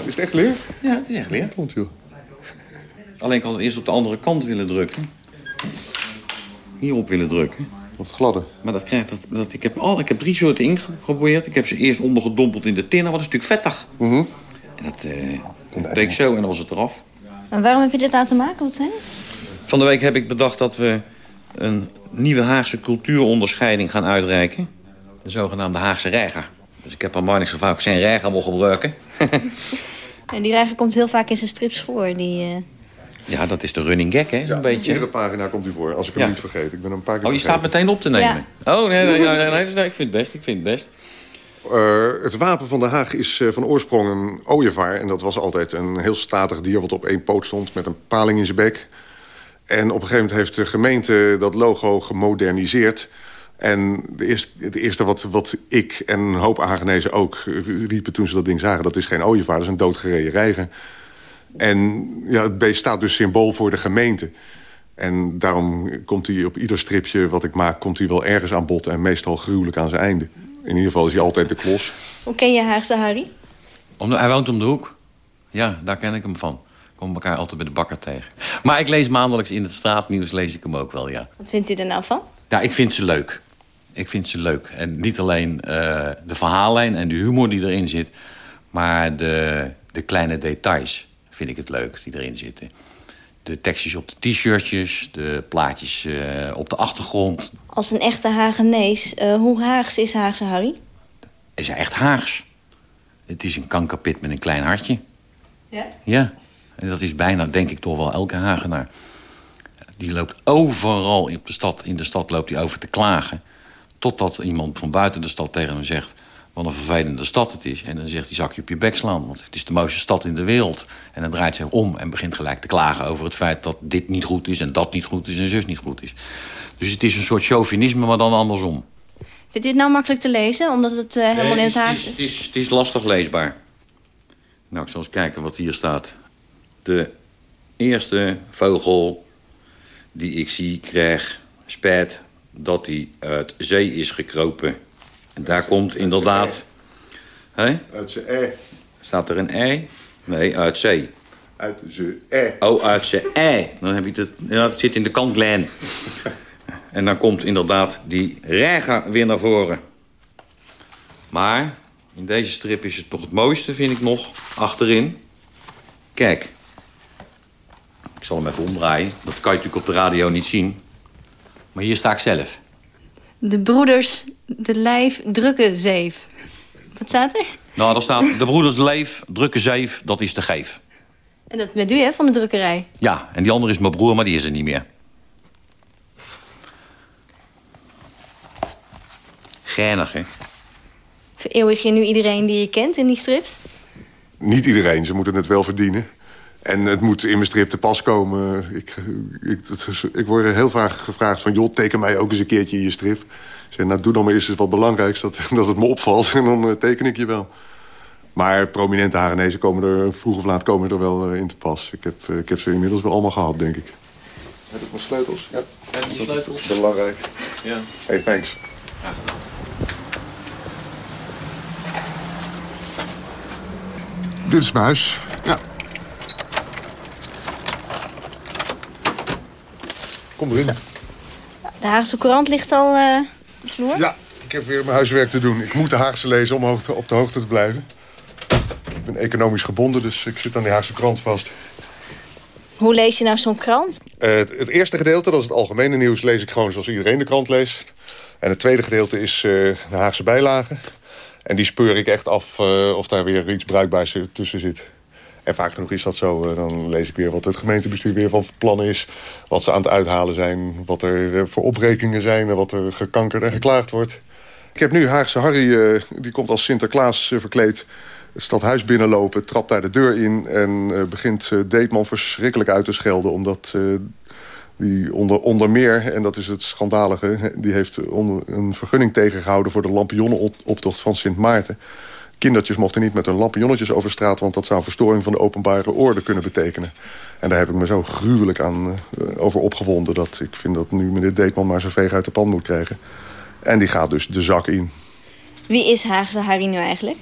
Is het echt leer? Ja, het is echt leer. Komt, joh. Alleen ik had het eerst op de andere kant willen drukken. Hierop willen drukken. Wat gladde. Maar dat krijgt dat, dat ik heb al, ik heb drie soorten inkt geprobeerd. Ik heb ze eerst ondergedompeld in de tin. Dat was een stuk vettig. Mm -hmm. En dat, uh, deed ik zo en dan was het eraf. En waarom heb je dit laten maken? Wat zijn Van de week heb ik bedacht dat we een nieuwe Haagse cultuuronderscheiding gaan uitreiken. De zogenaamde Haagse reiger. Dus ik heb aan Marnix gevraagd of ik zijn reiger mocht gebruiken. *laughs* en die reiger komt heel vaak in zijn strips voor. Die, uh... Ja, dat is de running gag, hè? Ja, een beetje. iedere pagina komt u voor, als ik hem Ja. niet vergeet. Ik ben een paar keer Oh, je vergeten. staat meteen op te nemen. Oh, nee, nee, nee, nee, nee, nee, ik vind het best, ik vind het best. Eh, het wapen van Den Haag is eh, van oorsprong een ooievaar. En dat was altijd een heel statig dier wat op één poot stond... met een paling in zijn bek. En op een gegeven moment heeft de gemeente dat logo gemoderniseerd. En de eerste, het eerste wat, wat ik en een hoop Hagenezen ook riepen toen ze dat ding zagen... dat is geen ooievaar, dat is een doodgereden reiger. En ja, het beest staat dus symbool voor de gemeente. En daarom komt hij op ieder stripje wat ik maak... komt hij wel ergens aan bod en meestal gruwelijk aan zijn einde. In ieder geval is hij altijd de klos. Hoe ken je Haagse Harry? Om de, hij woont om de hoek. Ja, daar ken ik hem van. Ik kom elkaar altijd bij de bakker tegen. Maar ik lees maandelijks in het straatnieuws lees ik hem ook wel, ja. Wat vindt u er nou van? Ja, ik vind ze leuk. Ik vind ze leuk. En niet alleen eh, de verhaallijn en de humor die erin zit... maar de, de kleine details vind ik het leuk die erin zitten. De tekstjes op de t-shirtjes, de plaatjes eh, op de achtergrond. Als een echte Hagenees, eh, hoe Haags is Haagse Harry? Is hij echt Haags? Het is een kankerpit met een klein hartje. Ja? Ja, en dat is bijna, denk ik, toch wel elke Hagenaar. Die loopt overal in de stad, in de stad loopt hij over te klagen. Totdat iemand van buiten de stad tegen hem zegt... wat een vervelende stad het is. En dan zegt hij, zak je op je bek slaan, want het is de mooiste stad in de wereld. En dan draait zich om en begint gelijk te klagen over het feit... dat dit niet goed is en dat niet goed is en zus niet goed is. Dus het is een soort chauvinisme, maar dan andersom. Vindt u het nou makkelijk te lezen, omdat het eh, helemaal in het Haags is, het, is, het is lastig leesbaar. Nou, ik zal eens kijken wat hier staat. De eerste vogel die ik zie krijg spijt dat hij uit zee is gekropen. En daar komt inderdaad... Hè? Uit zijn ei. Staat er een ei? Nee, uit zee. Uit zijn ei. Oh, uit zijn ei. Dan heb je het... Ja, het zit in de kantlijn. *laughs* En dan komt inderdaad die rega weer naar voren. Maar in deze strip is het toch het mooiste, vind ik nog, achterin. Kijk. Ik zal hem even omdraaien. Dat kan je natuurlijk op de radio niet zien. Maar hier sta ik zelf. De broeders de lijf drukke zeef. Wat staat er? Nou, daar staat de broeders Leef, drukke zeef, dat is de geef. En dat bent u, hè, van de drukkerij? Ja, en die andere is mijn broer, maar die is er niet meer. Geinig, hè? Vereeuwig je nu iedereen die je kent in die strips? Niet iedereen, ze moeten het wel verdienen. En het moet in mijn strip te pas komen. Ik, ik, ik word heel vaak gevraagd van... joh, teken mij ook eens een keertje in je strip. Ik zeg, nou, doe dan maar eens eens wat belangrijks... dat, *laughs* dat het me opvalt *laughs* en dan eh, teken ik je wel. Maar prominente Hagenezen komen er vroeg of laat komen er wel eh, in te pas. Ik heb, eh, ik heb ze inmiddels wel allemaal gehad, denk ik. Heb ik mijn sleutels? Ja. En je sleutels? Belangrijk. Ja. Hey, thanks. Ja. Dit is mijn huis. Ja. Kom erin. De Haagse Courant ligt al uh, op de vloer? Ja, ik heb weer mijn huiswerk te doen. Ik moet de Haagse lezen om op de hoogte te blijven. Ik ben economisch gebonden, dus ik zit aan die Haagse krant vast. Hoe lees je nou zo'n krant? Uh, het, het, eerste gedeelte, dat is het algemene nieuws... lees ik gewoon zoals iedereen de krant leest. En het tweede gedeelte is uh, de Haagse bijlagen. En die speur ik echt af of daar weer iets bruikbaars tussen zit. En vaak genoeg is dat zo. Uh, dan lees ik weer wat het gemeentebestuur weer van plan is. Wat ze aan het uithalen zijn. Wat er voor opbrekingen zijn. En wat er gekankerd en geklaagd wordt. Ik heb nu Haagse Harry, die komt als Sinterklaas verkleed het stadhuis binnenlopen, trapt daar de deur in... en begint Deetman verschrikkelijk uit te schelden... omdat die onder, onder meer, en dat is het schandalige... die heeft een vergunning tegengehouden... voor de lampionnenoptocht van Sint Maarten. Kindertjes mochten niet met hun lampionnetjes over straat... want dat zou verstoring van de openbare orde kunnen betekenen. En daar heb ik me zo gruwelijk aan over opgewonden... dat ik vind dat nu meneer Deetman maar zijn veeg uit de pan moet krijgen. En die gaat dus de zak in. Wie is Haagse Harry nu eigenlijk?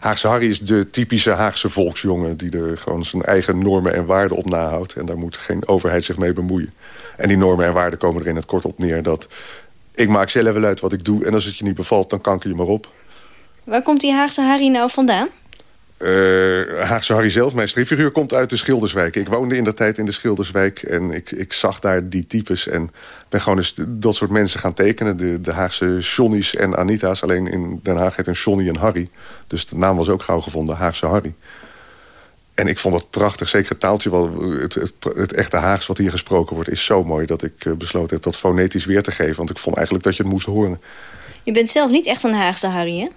Haagse Harry is de typische Haagse volksjongen... die er gewoon zijn eigen normen en waarden op nahoudt. En daar moet geen overheid zich mee bemoeien. En die normen en waarden komen er in het kort op neer dat... ik maak zelf wel uit wat ik doe en als het je niet bevalt, dan kanker je maar op. Waar komt die Haagse Harry nou vandaan? Uh, Haagse Harry zelf, mijn stripfiguur, komt uit de Schilderswijk. Ik woonde in de tijd in de Schilderswijk en ik, ik zag daar die types. En ben gewoon eens dat soort mensen gaan tekenen. De, de Haagse Johnny's en Anita's. Alleen in Den Haag heet een Johnny en Harry. Dus de naam was ook gauw gevonden, Haagse Harry. En ik vond dat prachtig. Zeker het taaltje, het, het, het, echte Haags wat hier gesproken wordt... is zo mooi dat ik besloten heb dat fonetisch weer te geven. Want ik vond eigenlijk dat je het moest horen. Je bent zelf niet echt een Haagse Harry, hè?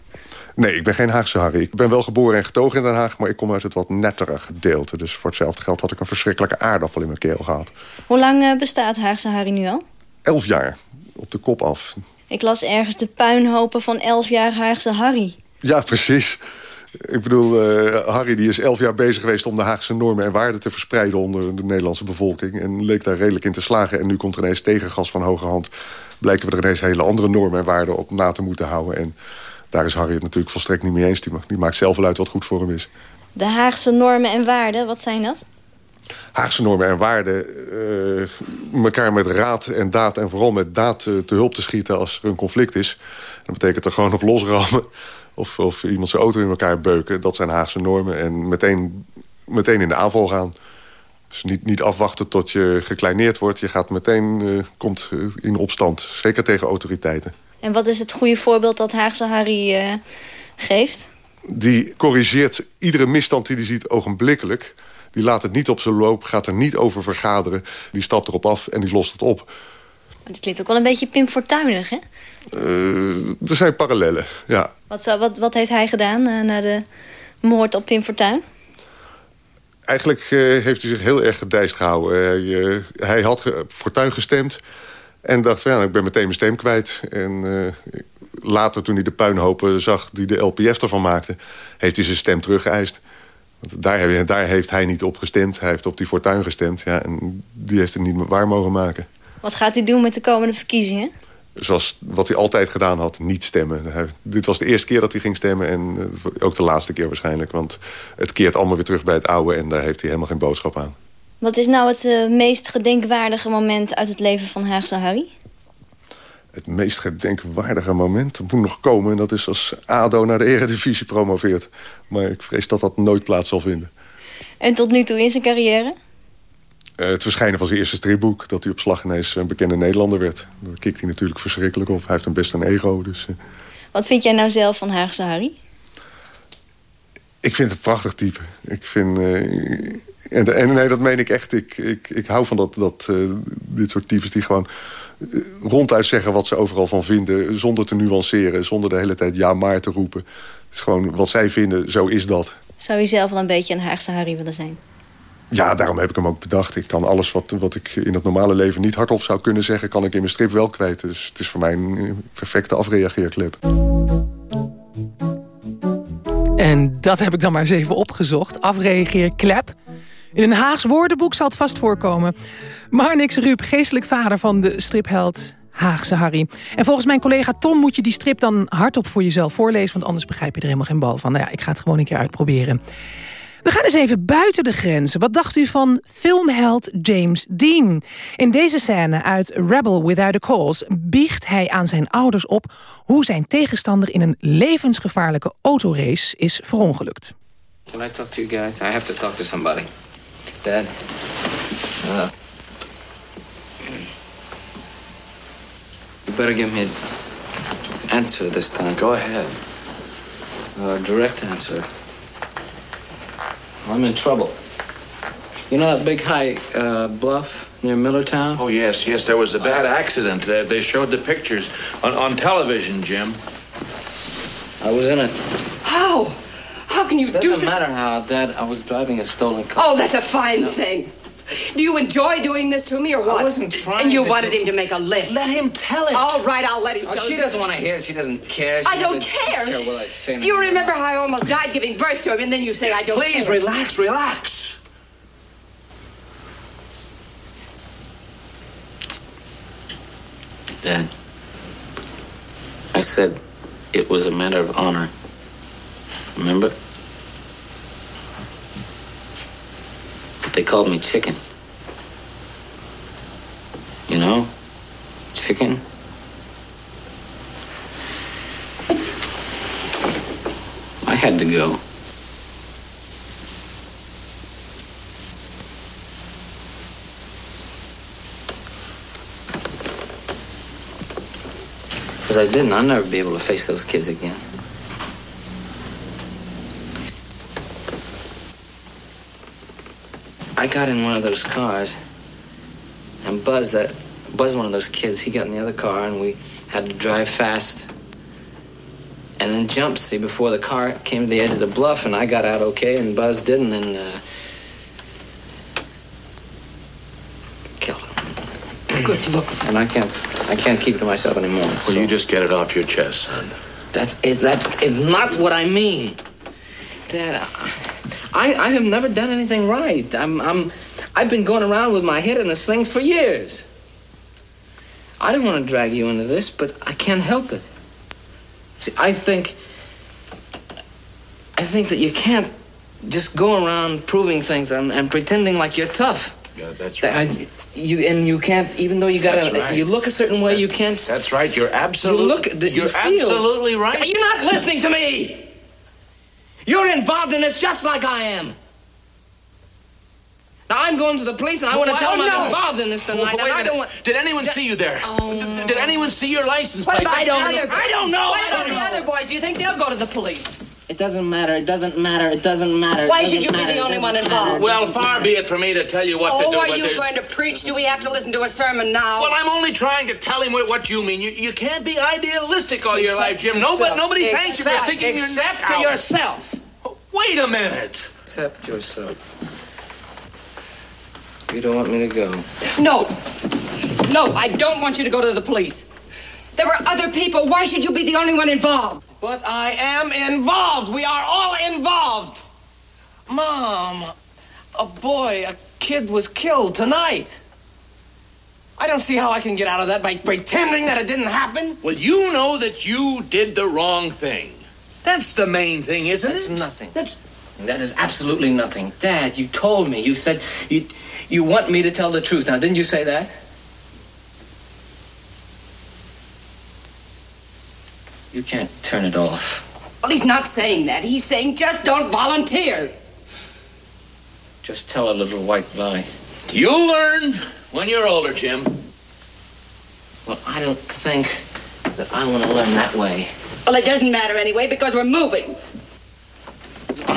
Nee, ik ben geen Haagse Harry. Ik ben wel geboren en getogen in Den Haag... maar ik kom uit het wat nettere gedeelte. Dus voor hetzelfde geld had ik een verschrikkelijke aardappel in mijn keel gehad. Hoe lang uh, bestaat Haagse Harry nu al? Elf jaar. Op de kop af. Ik las ergens de puinhopen van elf jaar Haagse Harry. Ja, precies. Ik bedoel, uh, Harry die is elf jaar bezig geweest... om de Haagse normen en waarden te verspreiden onder de Nederlandse bevolking. En leek daar redelijk in te slagen. En nu komt er ineens tegengas van hoge hand. Blijken we er ineens hele andere normen en waarden op na te moeten houden. En daar is Harry het natuurlijk volstrekt niet mee eens. Die, die maakt zelf wel uit wat goed voor hem is. De Haagse normen en waarden, wat zijn dat? Haagse normen en waarden uh, elkaar met raad en daad... en vooral met daad uh, te hulp te schieten als er een conflict is. Dat betekent er gewoon op losrammen of, of iemand zijn auto in elkaar beuken. Dat zijn Haagse normen en meteen, meteen in de aanval gaan. Dus niet, niet afwachten tot je gekleineerd wordt. Je gaat meteen uh, komt in opstand, zeker tegen autoriteiten. En wat is het goede voorbeeld dat Haagse Harry uh, geeft? Die corrigeert iedere misstand die hij ziet ogenblikkelijk. Die laat het niet op zijn loop, gaat er niet over vergaderen. Die stapt erop af en die lost het op. Die klinkt ook wel een beetje Pim Fortuinig, hè? Uh, er zijn parallellen, ja. Wat, wat, wat heeft hij gedaan na de moord op Pim Fortuyn? Eigenlijk uh, heeft hij zich heel erg gedijst gehouden. Hij, hij had Fortuyn gestemd... En dacht, ja, ik ben meteen mijn stem kwijt. En uh, later, toen hij de puinhopen zag die de LPF ervan maakte... heeft hij zijn stem teruggeëist. Want daar, daar heeft hij niet op gestemd. Hij heeft op die fortuin gestemd. Ja, en die heeft het niet waar mogen maken. Wat gaat hij doen met de komende verkiezingen? Zoals wat hij altijd gedaan had, niet stemmen. Hij, dit was de eerste keer dat hij ging stemmen en uh, ook de laatste keer waarschijnlijk. Want het keert allemaal weer terug bij het oude en daar heeft hij helemaal geen boodschap aan. Wat is nou het uh, meest gedenkwaardige moment uit het leven van Haagse Harry? Het meest gedenkwaardige moment moet nog komen... en dat is als ADO naar de eredivisie promoveert. Maar ik vrees dat dat nooit plaats zal vinden. En tot nu toe in zijn carrière? Uh, het verschijnen van zijn eerste stripboek... dat hij op slag ineens een bekende Nederlander werd. Daar kikt hij natuurlijk verschrikkelijk op. Hij heeft een best een ego. Dus, uh... Wat vind jij nou zelf van Haagse Harry? Ik vind het een prachtig type. Ik vind... Uh, en, en, nee, dat meen ik echt. Ik, ik, ik hou van dat, dat, dit soort types die gewoon ronduit zeggen wat ze overal van vinden... zonder te nuanceren, zonder de hele tijd ja maar te roepen. Het is gewoon wat zij vinden, zo is dat. Zou je zelf wel een beetje een Haagse Harry willen zijn? Ja, daarom heb ik hem ook bedacht. Ik kan alles wat, wat ik in het normale leven niet hardop zou kunnen zeggen... kan ik in mijn strip wel kwijt. Dus het is voor mij een perfecte afreageerclip. En dat heb ik dan maar eens even opgezocht. Afreageerklep. In een Haags woordenboek zal het vast voorkomen. Marnix Ruup, geestelijk vader van de stripheld Haagse Harry. En volgens mijn collega Tom moet je die strip dan hardop voor jezelf voorlezen... want anders begrijp je er helemaal geen bal van. Nou ja, ik ga het gewoon een keer uitproberen. We gaan eens even buiten de grenzen. Wat dacht u van filmheld James Dean? In deze scène uit Rebel Without a Cause biecht hij aan zijn ouders op... hoe zijn tegenstander in een levensgevaarlijke autorace is verongelukt. Can I talk to you guys? I have to talk to somebody. Dad? Uh, you better give me an answer this time. Go ahead. A direct answer. I'm in trouble. You know that big high uh, bluff near Millertown? Oh, yes, yes. There was a bad accident. Uh, they showed the pictures on, on television, Jim. I was in it. How? How can you Doesn't do such... matter how, Dad. I was driving a stolen car. Oh, that's a fine thing. Do you enjoy doing this to me or what? I wasn't trying And you to wanted do- him to make a list. Let him tell it. All right, I'll let him Oh, tell she it. doesn't want to hear it. She doesn't care. She I don't doesn't care. care what I say. You remember how I almost died giving birth to him, and then you say I don't Please care. relax, relax. Dad, I said it was a matter of honor. Remember? But they called me chicken. You know? Chicken. I had to go. Because I didn't, I'll never be able to face those kids again. I got in one of those cars, and Buzz, that Buzz, one of those kids, he got in the other car, and we had to drive fast, and then jump. See, before the car came to the edge of the bluff, and I got out okay, and Buzz didn't, and uh, killed him. Good look. And I can't, I can't keep it to myself anymore. Well, you just get it off your chest, son. That's it. That is not what I mean, Dad. I, I have never done anything right. I'm, I'm, I've been going around with my head in a sling for years. I don't want to drag you into this, but I can't help it. See, I think, I think that you can't just go around proving things and, and pretending like you're tough. Yeah, that's That I- you and you can't, even though you got right. you look a certain way, you can't. That's right. You're absolutely. You look you You're feel. absolutely right. You're not listening to me. You're involved in this just like I am. Now I'm going to the police and I want to tell them no. I'm involved in this tonight. Well, and wait a I don't minute. want. Did anyone see you there? Oh. Did, did anyone see your license plate? about I don't the know. other I don't know. What about the know. other boys? Do you think they'll go to the police? It doesn't matter. It doesn't matter. It doesn't matter. Why doesn't should you be the only one involved? Well, far be it from me to tell you what to do. oh, do. are you there's- going to preach? Do we have to listen to a sermon now? Well, I'm only trying to tell him what, what you mean. You, you can't be idealistic all your life, Jim. yourself. Nobody, nobody thanks you for Except- sticking your except neck to out. yourself. Wait a minute. Except yourself. You don't want me to go. No. No, I don't want you to go to the police. There were other people. Why should you be the only one involved? But I am involved. We are all involved. Mom, a boy, a kid was killed tonight. I don't see how I can get out of that by pretending that it didn't happen. Well, you know that you did the wrong thing. That's the main thing, isn't That's it? nothing. That's That is absolutely nothing. Dad, you told me. You said you you want me to tell the truth. Now, didn't you say that? You can't turn it off. Well, he's not saying that. He's saying just don't volunteer. Just tell a little white lie. You'll learn when you're older, Jim. Well, I don't think that I want to learn that way. Well, it doesn't matter anyway because we're moving.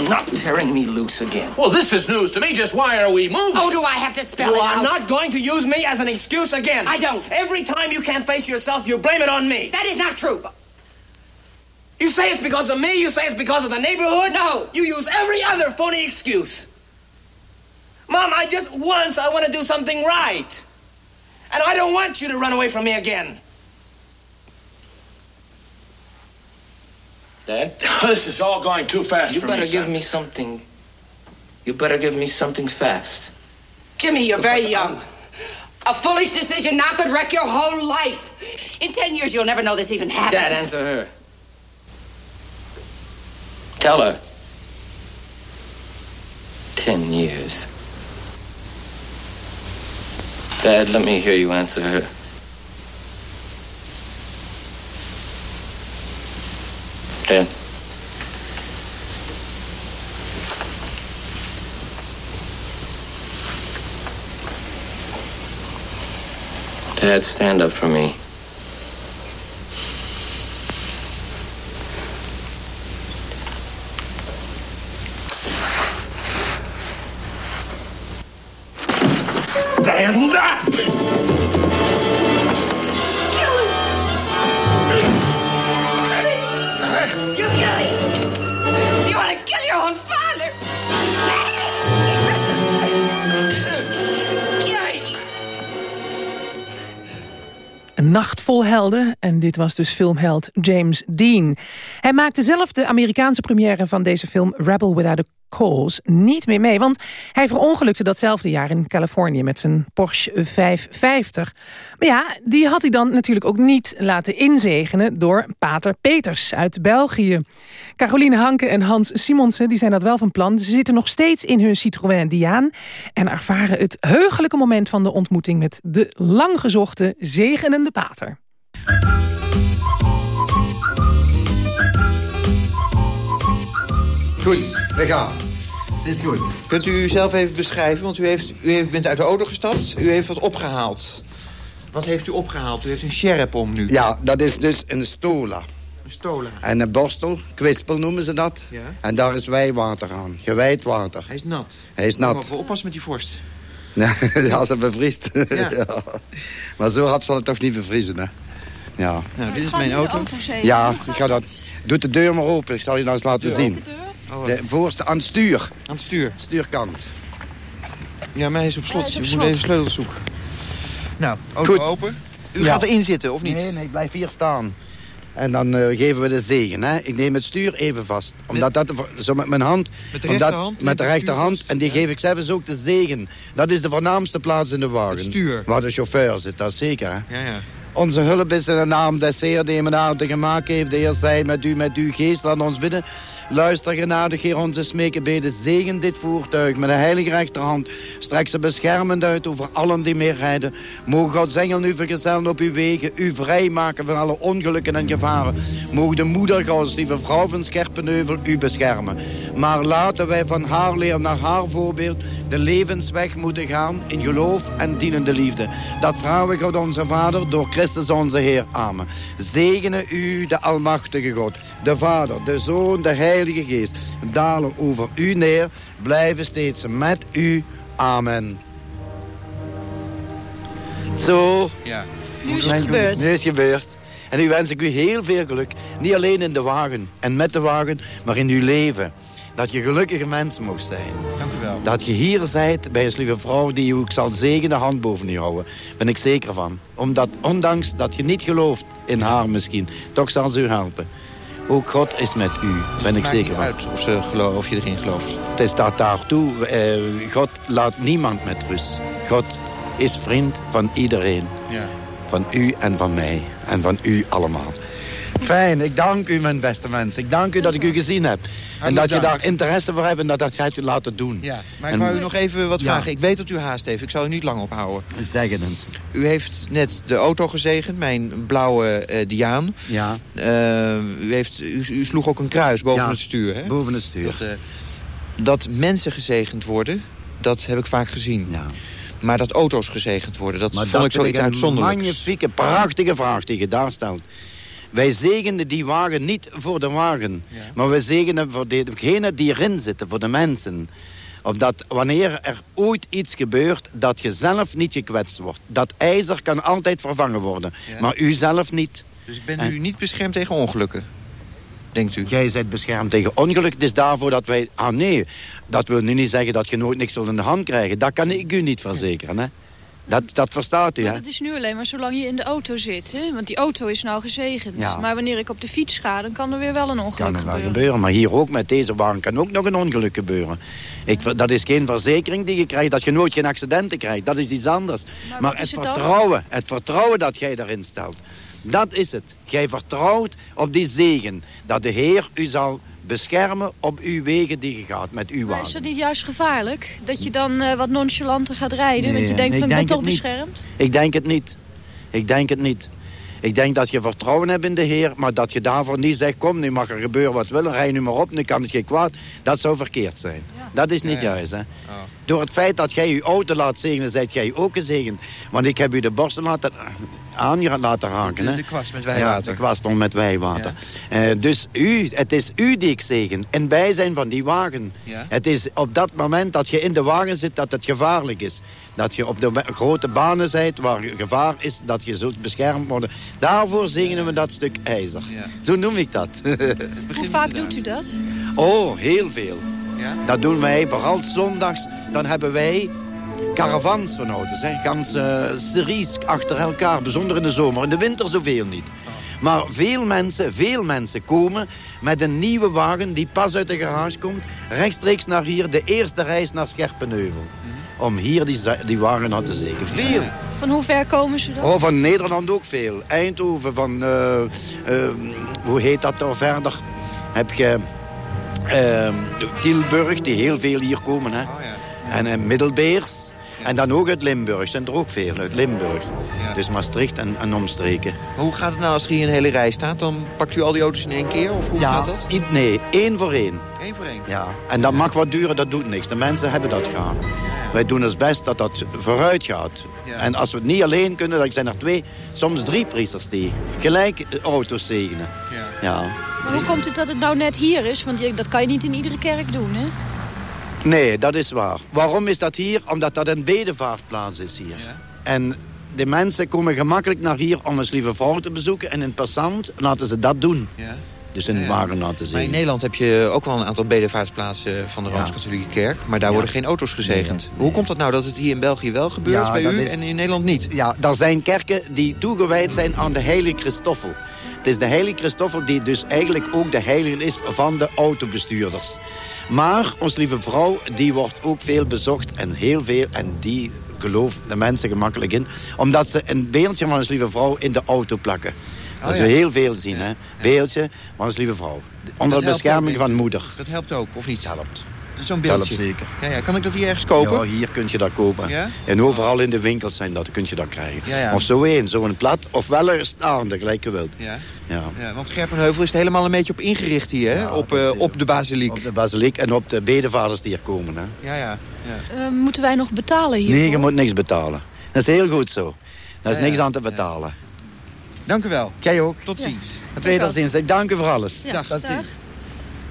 I'm not tearing me loose again. Well, this is news to me. Just why are we moving? Oh, do I have to spell You it out? You are not going to use me as an excuse again. I don't. Every time you can't face yourself, you blame it on me. That is not true. You say it's because of me. You say it's because of the neighborhood. No. You use every other phony excuse. Mom, I just once I want to do something right. And I don't want you to run away from me again. Dad? *laughs* This is all going too fast for You better me, give son. me something. You better give me something fast. Jimmy, you're very young. A foolish decision now could wreck your whole life. In ten years, you'll never know this even happened. Dad, answer her. Tell her. Ten years. Dad, let me hear you answer her. Dad. Stand up for me. Nacht vol helden. En dit was dus filmheld James Dean. Hij maakte zelf de Amerikaanse première van deze film Rebel Without a Cause niet meer mee. Want hij verongelukte datzelfde jaar in Californië met zijn Porsche 550. Maar ja, die had hij dan natuurlijk ook niet laten inzegenen door Pater Peters uit België. Caroline Hanke en Hans Simonsen die zijn dat wel van plan. Ze zitten nog steeds in hun Citroën Diaan en ervaren het heugelijke moment van de ontmoeting met de langgezochte zegenende pater. Goed, we gaan. Het is goed. Kunt u uzelf even beschrijven? Want u, heeft, u heeft, bent uit de auto gestapt. U heeft wat opgehaald. Wat heeft u opgehaald? U heeft een sjerp om nu. Ja, dat is dus een stola. Een stola. En een borstel, kwispel noemen ze dat. Ja. En daar is wijwater aan, gewijd water. Hij is nat. Hij is nat. Maar we oppassen met die vorst. *laughs* ja, als het bevriest. Ja. *laughs* Ja. Maar zo hard zal het toch niet bevriezen, hè? Ja. Nou, dit is mijn auto. Ja, ik ga dat... Doe de deur maar open, ik zal je nou eens laten Deur zien. Oh? De voorste, aan het stuur. Aan het stuur? Stuurkant. Ja, hij is op slot. Hij is op Je moet even sleutels zoeken. Nou, auto Goed. open. U Ja. gaat erin zitten, of niet? Nee, nee, ik blijf hier staan. En dan eh, geven we de zegen. Hè? Ik neem het stuur even vast. Omdat dat, zo met mijn hand. Met de omdat- rechterhand neemt Met de rechterhand. En die geef ik zelfs ook de zegen. Dat is de voornaamste plaats in de wagen. Het stuur. Waar de chauffeur zit, dat is zeker. Hè? Ja, ja. Onze hulp is in de naam des Heer die me aarde gemaakt heeft. De Heer zij met u, met uw geest, laat ons bidden. Luister genadig, Heer, onze smekenbeden. Zegen dit voertuig met de heilige rechterhand. Strek ze beschermend uit over allen die meer rijden. Mogen Gods engel nu vergezellen op uw wegen. U vrijmaken van alle ongelukken en gevaren. Mogen de moeder Gods, lieve vrouw van Scherpenheuvel, u beschermen. Maar laten wij van haar leer naar haar voorbeeld de levensweg moeten gaan in geloof en dienende liefde. Dat vragen we God onze Vader door Christus onze Heer. Amen. Zegene u de Almachtige God, de Vader, de Zoon, de Heilige Geest. Dalen over u neer, blijven steeds met u. Amen. Zo. Ja. Nu is het gebeurd. Nu is het gebeurd. En nu wens ik u heel veel geluk. Niet alleen in de wagen en met de wagen, maar in uw leven. Dat je gelukkige mens mag zijn. Dank u wel. Dat je hier zijt bij een lieve vrouw die ook zal zegenen hand boven u houden. Ben ik zeker van. Omdat, ondanks dat je niet gelooft in haar misschien, toch zal ze u helpen. Ook God is met u, ben ik zeker van. uit of, ze geloof, of je erin gelooft. Het is dat daartoe. eh, God laat niemand met rust. God is vriend van iedereen. Ja. Van u en van mij. En van u allemaal. Fijn, ik dank u, mijn beste mens. Ik dank u dat ik u gezien heb. en dat je daar interesse voor hebt en dat dat gaat u laten doen. Ja, maar ik wou u nog even wat vragen. Ik weet dat u haast heeft. Ik zal u niet lang ophouden. Zeg het eens. U heeft net de auto gezegend, mijn blauwe uh, Diaan. Ja. Uh, u, heeft, u, u, sloeg ook een kruis boven het stuur, hè? boven het stuur. Dat, uh, dat mensen gezegend worden, dat heb ik vaak gezien. Ja. Maar dat auto's gezegend worden, dat maar vond dat ik zoiets uitzonderlijks. Een magnifieke, prachtige vraag die je daar stelt. Wij zegenen die wagen niet voor de wagen. Ja. Maar wij zegenen voor degenen die erin zitten, voor de mensen. Omdat wanneer er ooit iets gebeurt, dat je zelf niet gekwetst wordt. Dat ijzer kan altijd vervangen worden. Ja. Maar u zelf niet. Dus bent u niet beschermd tegen ongelukken? Denkt u? Jij bent beschermd tegen ongeluk. Het is daarvoor dat wij... Ah nee, dat wil nu niet zeggen dat je nooit niks zult in de hand krijgen. Dat kan ik u niet verzekeren, hè. Dat, dat verstaat u, hè? Dat is nu alleen maar zolang je in de auto zit, hè? Want die auto is nou gezegend. Ja. Maar wanneer ik op de fiets ga, dan kan er weer wel een ongeluk kan er gebeuren. Wel gebeuren. Maar hier ook met deze wagen kan ook nog een ongeluk gebeuren. Ik, dat is geen verzekering die je krijgt, dat je nooit geen accidenten krijgt. Dat is iets anders. Maar, maar het, het vertrouwen, het vertrouwen dat jij daarin stelt. Dat is het. Jij vertrouwt op die zegen. Dat de Heer u zal beschermen op uw wegen die je gaat met uw wagen. is het niet juist gevaarlijk? Dat je dan uh, wat nonchalanter gaat rijden? Nee, want je denkt van ik ben toch beschermd? Ik denk het niet. Ik denk het niet. Ik denk dat je vertrouwen hebt in de Heer, maar dat je daarvoor niet zegt... kom, nu mag er gebeuren wat wil, rij nu maar op, nu kan het geen kwaad. Dat zou verkeerd zijn. Ja. Dat is niet ja, ja. juist, hè. Oh. Door het feit dat jij je auto laat zegenen, zijt jij ook gezegend. Want ik heb u de borsten laten aan laten raken. De, de kwast met wijwater. Ja, de kwast met wijwater. Ja. Uh, dus u, het is u die ik zegen. In bijzijn van die wagen. Ja. Het is op dat moment dat je in de wagen zit dat het gevaarlijk is. Dat je op de grote banen bent waar gevaar is dat je zult beschermd worden. Daarvoor zegenen we dat stuk ijzer. Ja. Zo noem ik dat. *laughs* Hoe vaak doet u dat? Oh, heel veel. Ja? Dat doen wij vooral zondags. Dan hebben wij caravans van auto's. Hè. Ganse series achter elkaar, bijzonder in de zomer. In de winter zoveel niet. Maar veel mensen, veel mensen komen met een nieuwe wagen die pas uit de garage komt. Rechtstreeks naar hier, de eerste reis naar Scherpenheuvel. Om hier die, die wagen aan te zeken. Veel. Van hoe ver komen ze dan? Oh, van Nederland ook veel. Eindhoven, van, uh, uh, hoe heet dat daar verder? Heb je uh, Tilburg, die heel veel hier komen. Hè? Oh, ja. En uh, Middelbeers. En dan ook uit Limburg. zijn er ook veel uit Limburg. Ja. Dus Maastricht en, en omstreken. Maar hoe gaat het nou als er hier een hele rij staat? Dan pakt u al die auto's in één keer? Of hoe ja, gaat dat? Nee, één voor één. Eén voor één? Ja. En dat mag wat duren, dat doet niks. De mensen hebben dat graag. Wij doen ons best dat dat vooruit gaat. En als we het niet alleen kunnen, dan zijn er twee, soms drie priesters die gelijk auto's zegenen. Ja. Maar hoe komt het dat het nou net hier is? Want dat kan je niet in iedere kerk doen, hè? Nee, dat is waar. Waarom is dat hier? Omdat dat een bedevaartplaats is hier. Ja. En de mensen komen gemakkelijk naar hier om eens lieve vrouw te bezoeken. En in passant laten ze dat doen. Ja. Dus in ja, ja. wagen laten zien. Maar in Nederland heb je ook wel een aantal bedevaartsplaatsen van de Rooms-Katholieke Kerk. Maar daar worden geen auto's gezegend. Nee. Hoe komt dat nou dat het hier in België wel gebeurt bij u is... en in Nederland niet? Ja, er zijn kerken die toegewijd zijn aan de heilige Christoffel. Het is de heilige Christoffel die dus eigenlijk ook de heilige is van de autobestuurders. Maar ons lieve vrouw, die wordt ook veel bezocht en heel veel. En die gelooft de mensen gemakkelijk in. Omdat ze een beeldje van ons lieve vrouw in de auto plakken. Dat oh, ja. we heel veel zien, ja. hè. Beeldje van ons lieve vrouw. Onder de bescherming van moeder. Dat helpt ook, of niet? Helpt. Zo'n beeldje? Helpt zeker. Ja, ja. Kan ik dat hier ergens kopen? Ja, hier kun je dat kopen. Ja? En overal in de winkels zijn dat, kun je dat krijgen. Ja, ja. Of zo één, zo'n plat, of wel een staande, gelijk je wilt. Ja. Ja. ja, want Scherpenheuvel is er helemaal een beetje op ingericht hier, hè? op, uh, op de basiliek. Op de basiliek en op de bedevaders die hier komen, hè? Ja, ja. ja. Uh, moeten wij nog betalen hiervoor? Nee, je moet niks betalen. Dat is heel goed zo. Daar is ja, niks aan te betalen. Dank u wel. Jij ook. Tot ziens. Het wederziens. Ik dank u voor alles. Ja, Tot ziens.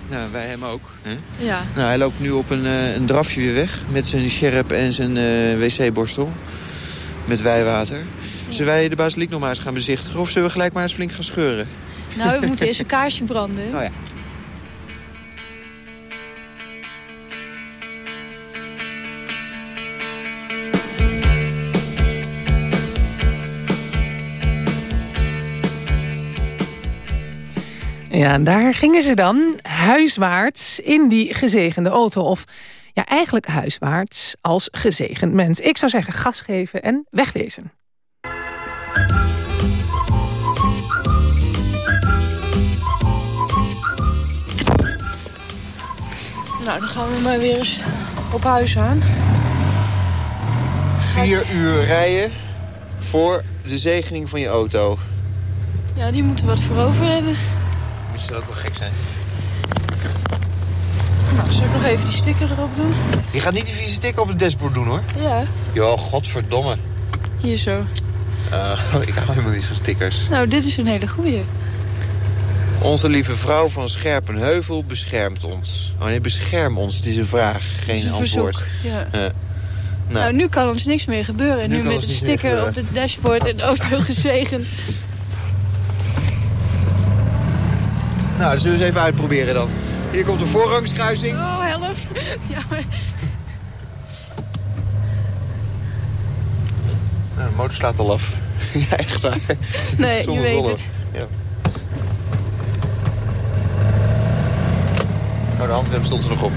Nou, wij hem ook. Hè? Ja. Nou, hij loopt nu op een, uh, een drafje weer weg met zijn sjerp en zijn uh, wc-borstel. Met wijwater. Zullen wij de basiliek nog maar eens gaan bezichtigen? Of zullen we gelijk maar eens flink gaan scheuren? Nou, we *laughs* moeten eerst een kaarsje branden. Oh ja. Ja, daar gingen ze dan, huiswaarts, in die gezegende auto. Of ja, eigenlijk huiswaarts als gezegend mens. Ik zou zeggen gas geven en wegwezen. Nou, dan gaan we maar weer eens op huis aan. Vier uur rijden voor de zegening van je auto. Ja, die moeten wat voorover hebben. Moet je ook wel gek zijn? Nou, zal ik nog even die sticker erop doen? Je gaat niet die vieze sticker op het dashboard doen, hoor. Ja, Jo, godverdomme. hier zo. Uh, *laughs* ik hou helemaal niet van stickers. Nou, dit is een hele goeie. Onze lieve vrouw van Scherpenheuvel beschermt ons. Oh nee, bescherm ons. Het is een vraag, geen een antwoord. verzoek, ja. Eh, nou, Nou, nu kan ons niks meer gebeuren. En Nu met het meer sticker op het dashboard en de auto gezegend. Nou, dat zullen we eens even uitproberen dan. Hier komt de voorrangskruising. Oh, help. Ja, maar... Nou, de motor slaat al af. *laughs* ja, echt waar. Nee, je weet het. Ja. Nou, de handrem stond er nog op.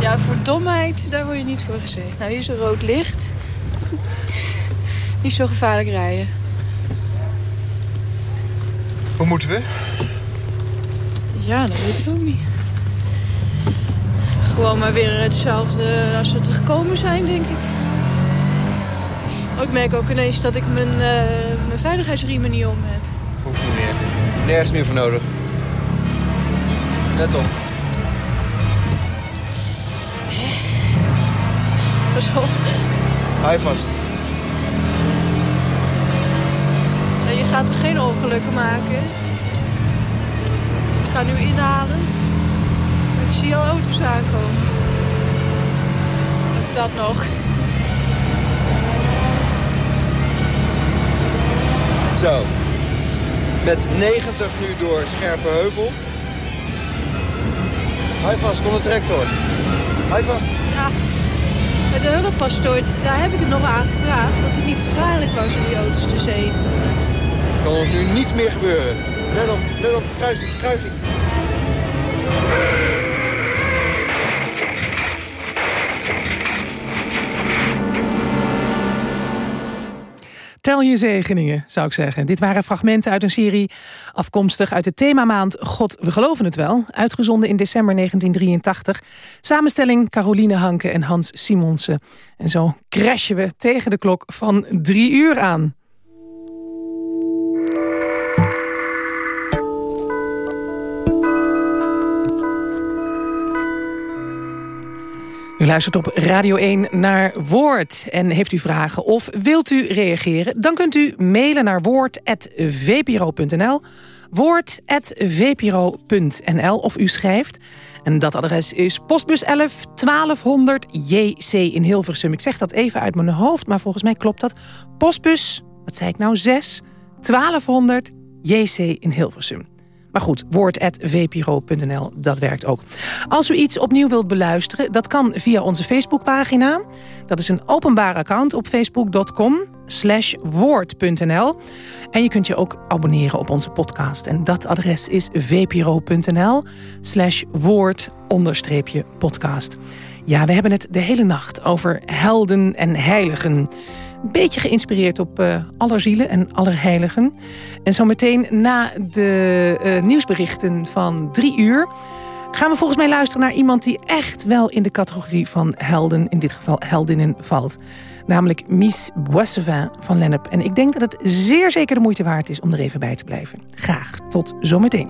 Ja, voor domheid, daar word je niet voor gezegd. Nou, hier is een rood licht. Niet zo gevaarlijk rijden. Hoe moeten we? Ja, dat weet ik ook niet. Gewoon maar weer hetzelfde als we te gekomen zijn, denk ik. Oh, ik merk ook ineens dat ik mijn, eh, mijn veiligheidsriemen niet om heb. Hoeft niet meer. Nergens meer voor nodig. Let op. Pas op. Hou je vast. Je gaat toch geen ongelukken maken? Ik ga nu inhalen. Ik zie al auto's aankomen. Dat nog. Zo. Met 90 nu door Scherpe Heuvel. Je vast, komt de tractor. Je vast. Ja, met de hulppastoor, daar heb ik het nog aan gevraagd. Of het niet gevaarlijk was om die auto's te zegenen. Kan ons nu niets meer gebeuren. Let op, let op, kruising, kruising. Tel je zegeningen, zou ik zeggen. Dit waren fragmenten uit een serie afkomstig uit de themamaand God, we geloven het wel. Uitgezonden in december 1983. Samenstelling Caroline Hanke en Hans Simonsen. En zo crashen we tegen de klok van drie uur aan. U luistert op Radio 1 naar Woord. En heeft u vragen of wilt u reageren? Dan kunt u mailen naar woord.vpro.nl woord.vpro.nl of u schrijft. En dat adres is postbus 11 1200 JC in Hilversum. Ik zeg dat even uit mijn hoofd, maar volgens mij klopt dat. Postbus, wat zei ik nou, 6 1200 JC in Hilversum. Maar goed, woord.vpro.nl, dat werkt ook. Als u iets opnieuw wilt beluisteren, dat kan via onze Facebookpagina. Dat is een openbaar account op facebook.com slash woord.nl. En je kunt je ook abonneren op onze podcast. En dat adres is vpro.nl slash woord podcast. Ja, we hebben het de hele nacht over helden en heiligen. Een beetje geïnspireerd op uh, Allerzielen en Allerheiligen. En zometeen na de uh, nieuwsberichten van drie uur... gaan we volgens mij luisteren naar iemand die echt wel in de categorie van helden... in dit geval heldinnen valt. Namelijk Mies Boissevin van Lennep. En ik denk dat het zeer zeker de moeite waard is om er even bij te blijven. Graag. Tot zometeen.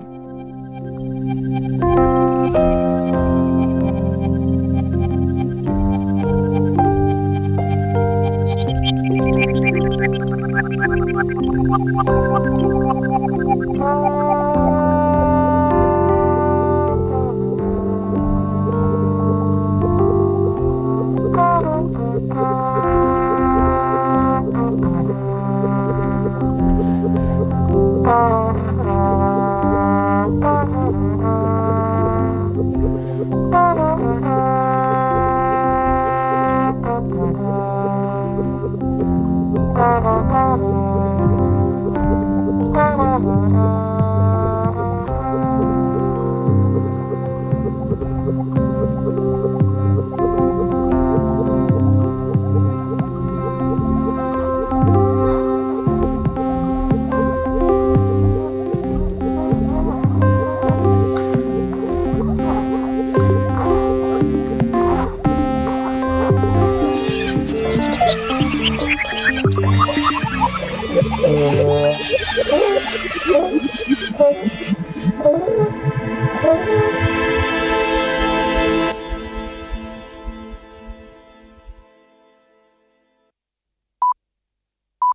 Thank you. Oh, my God.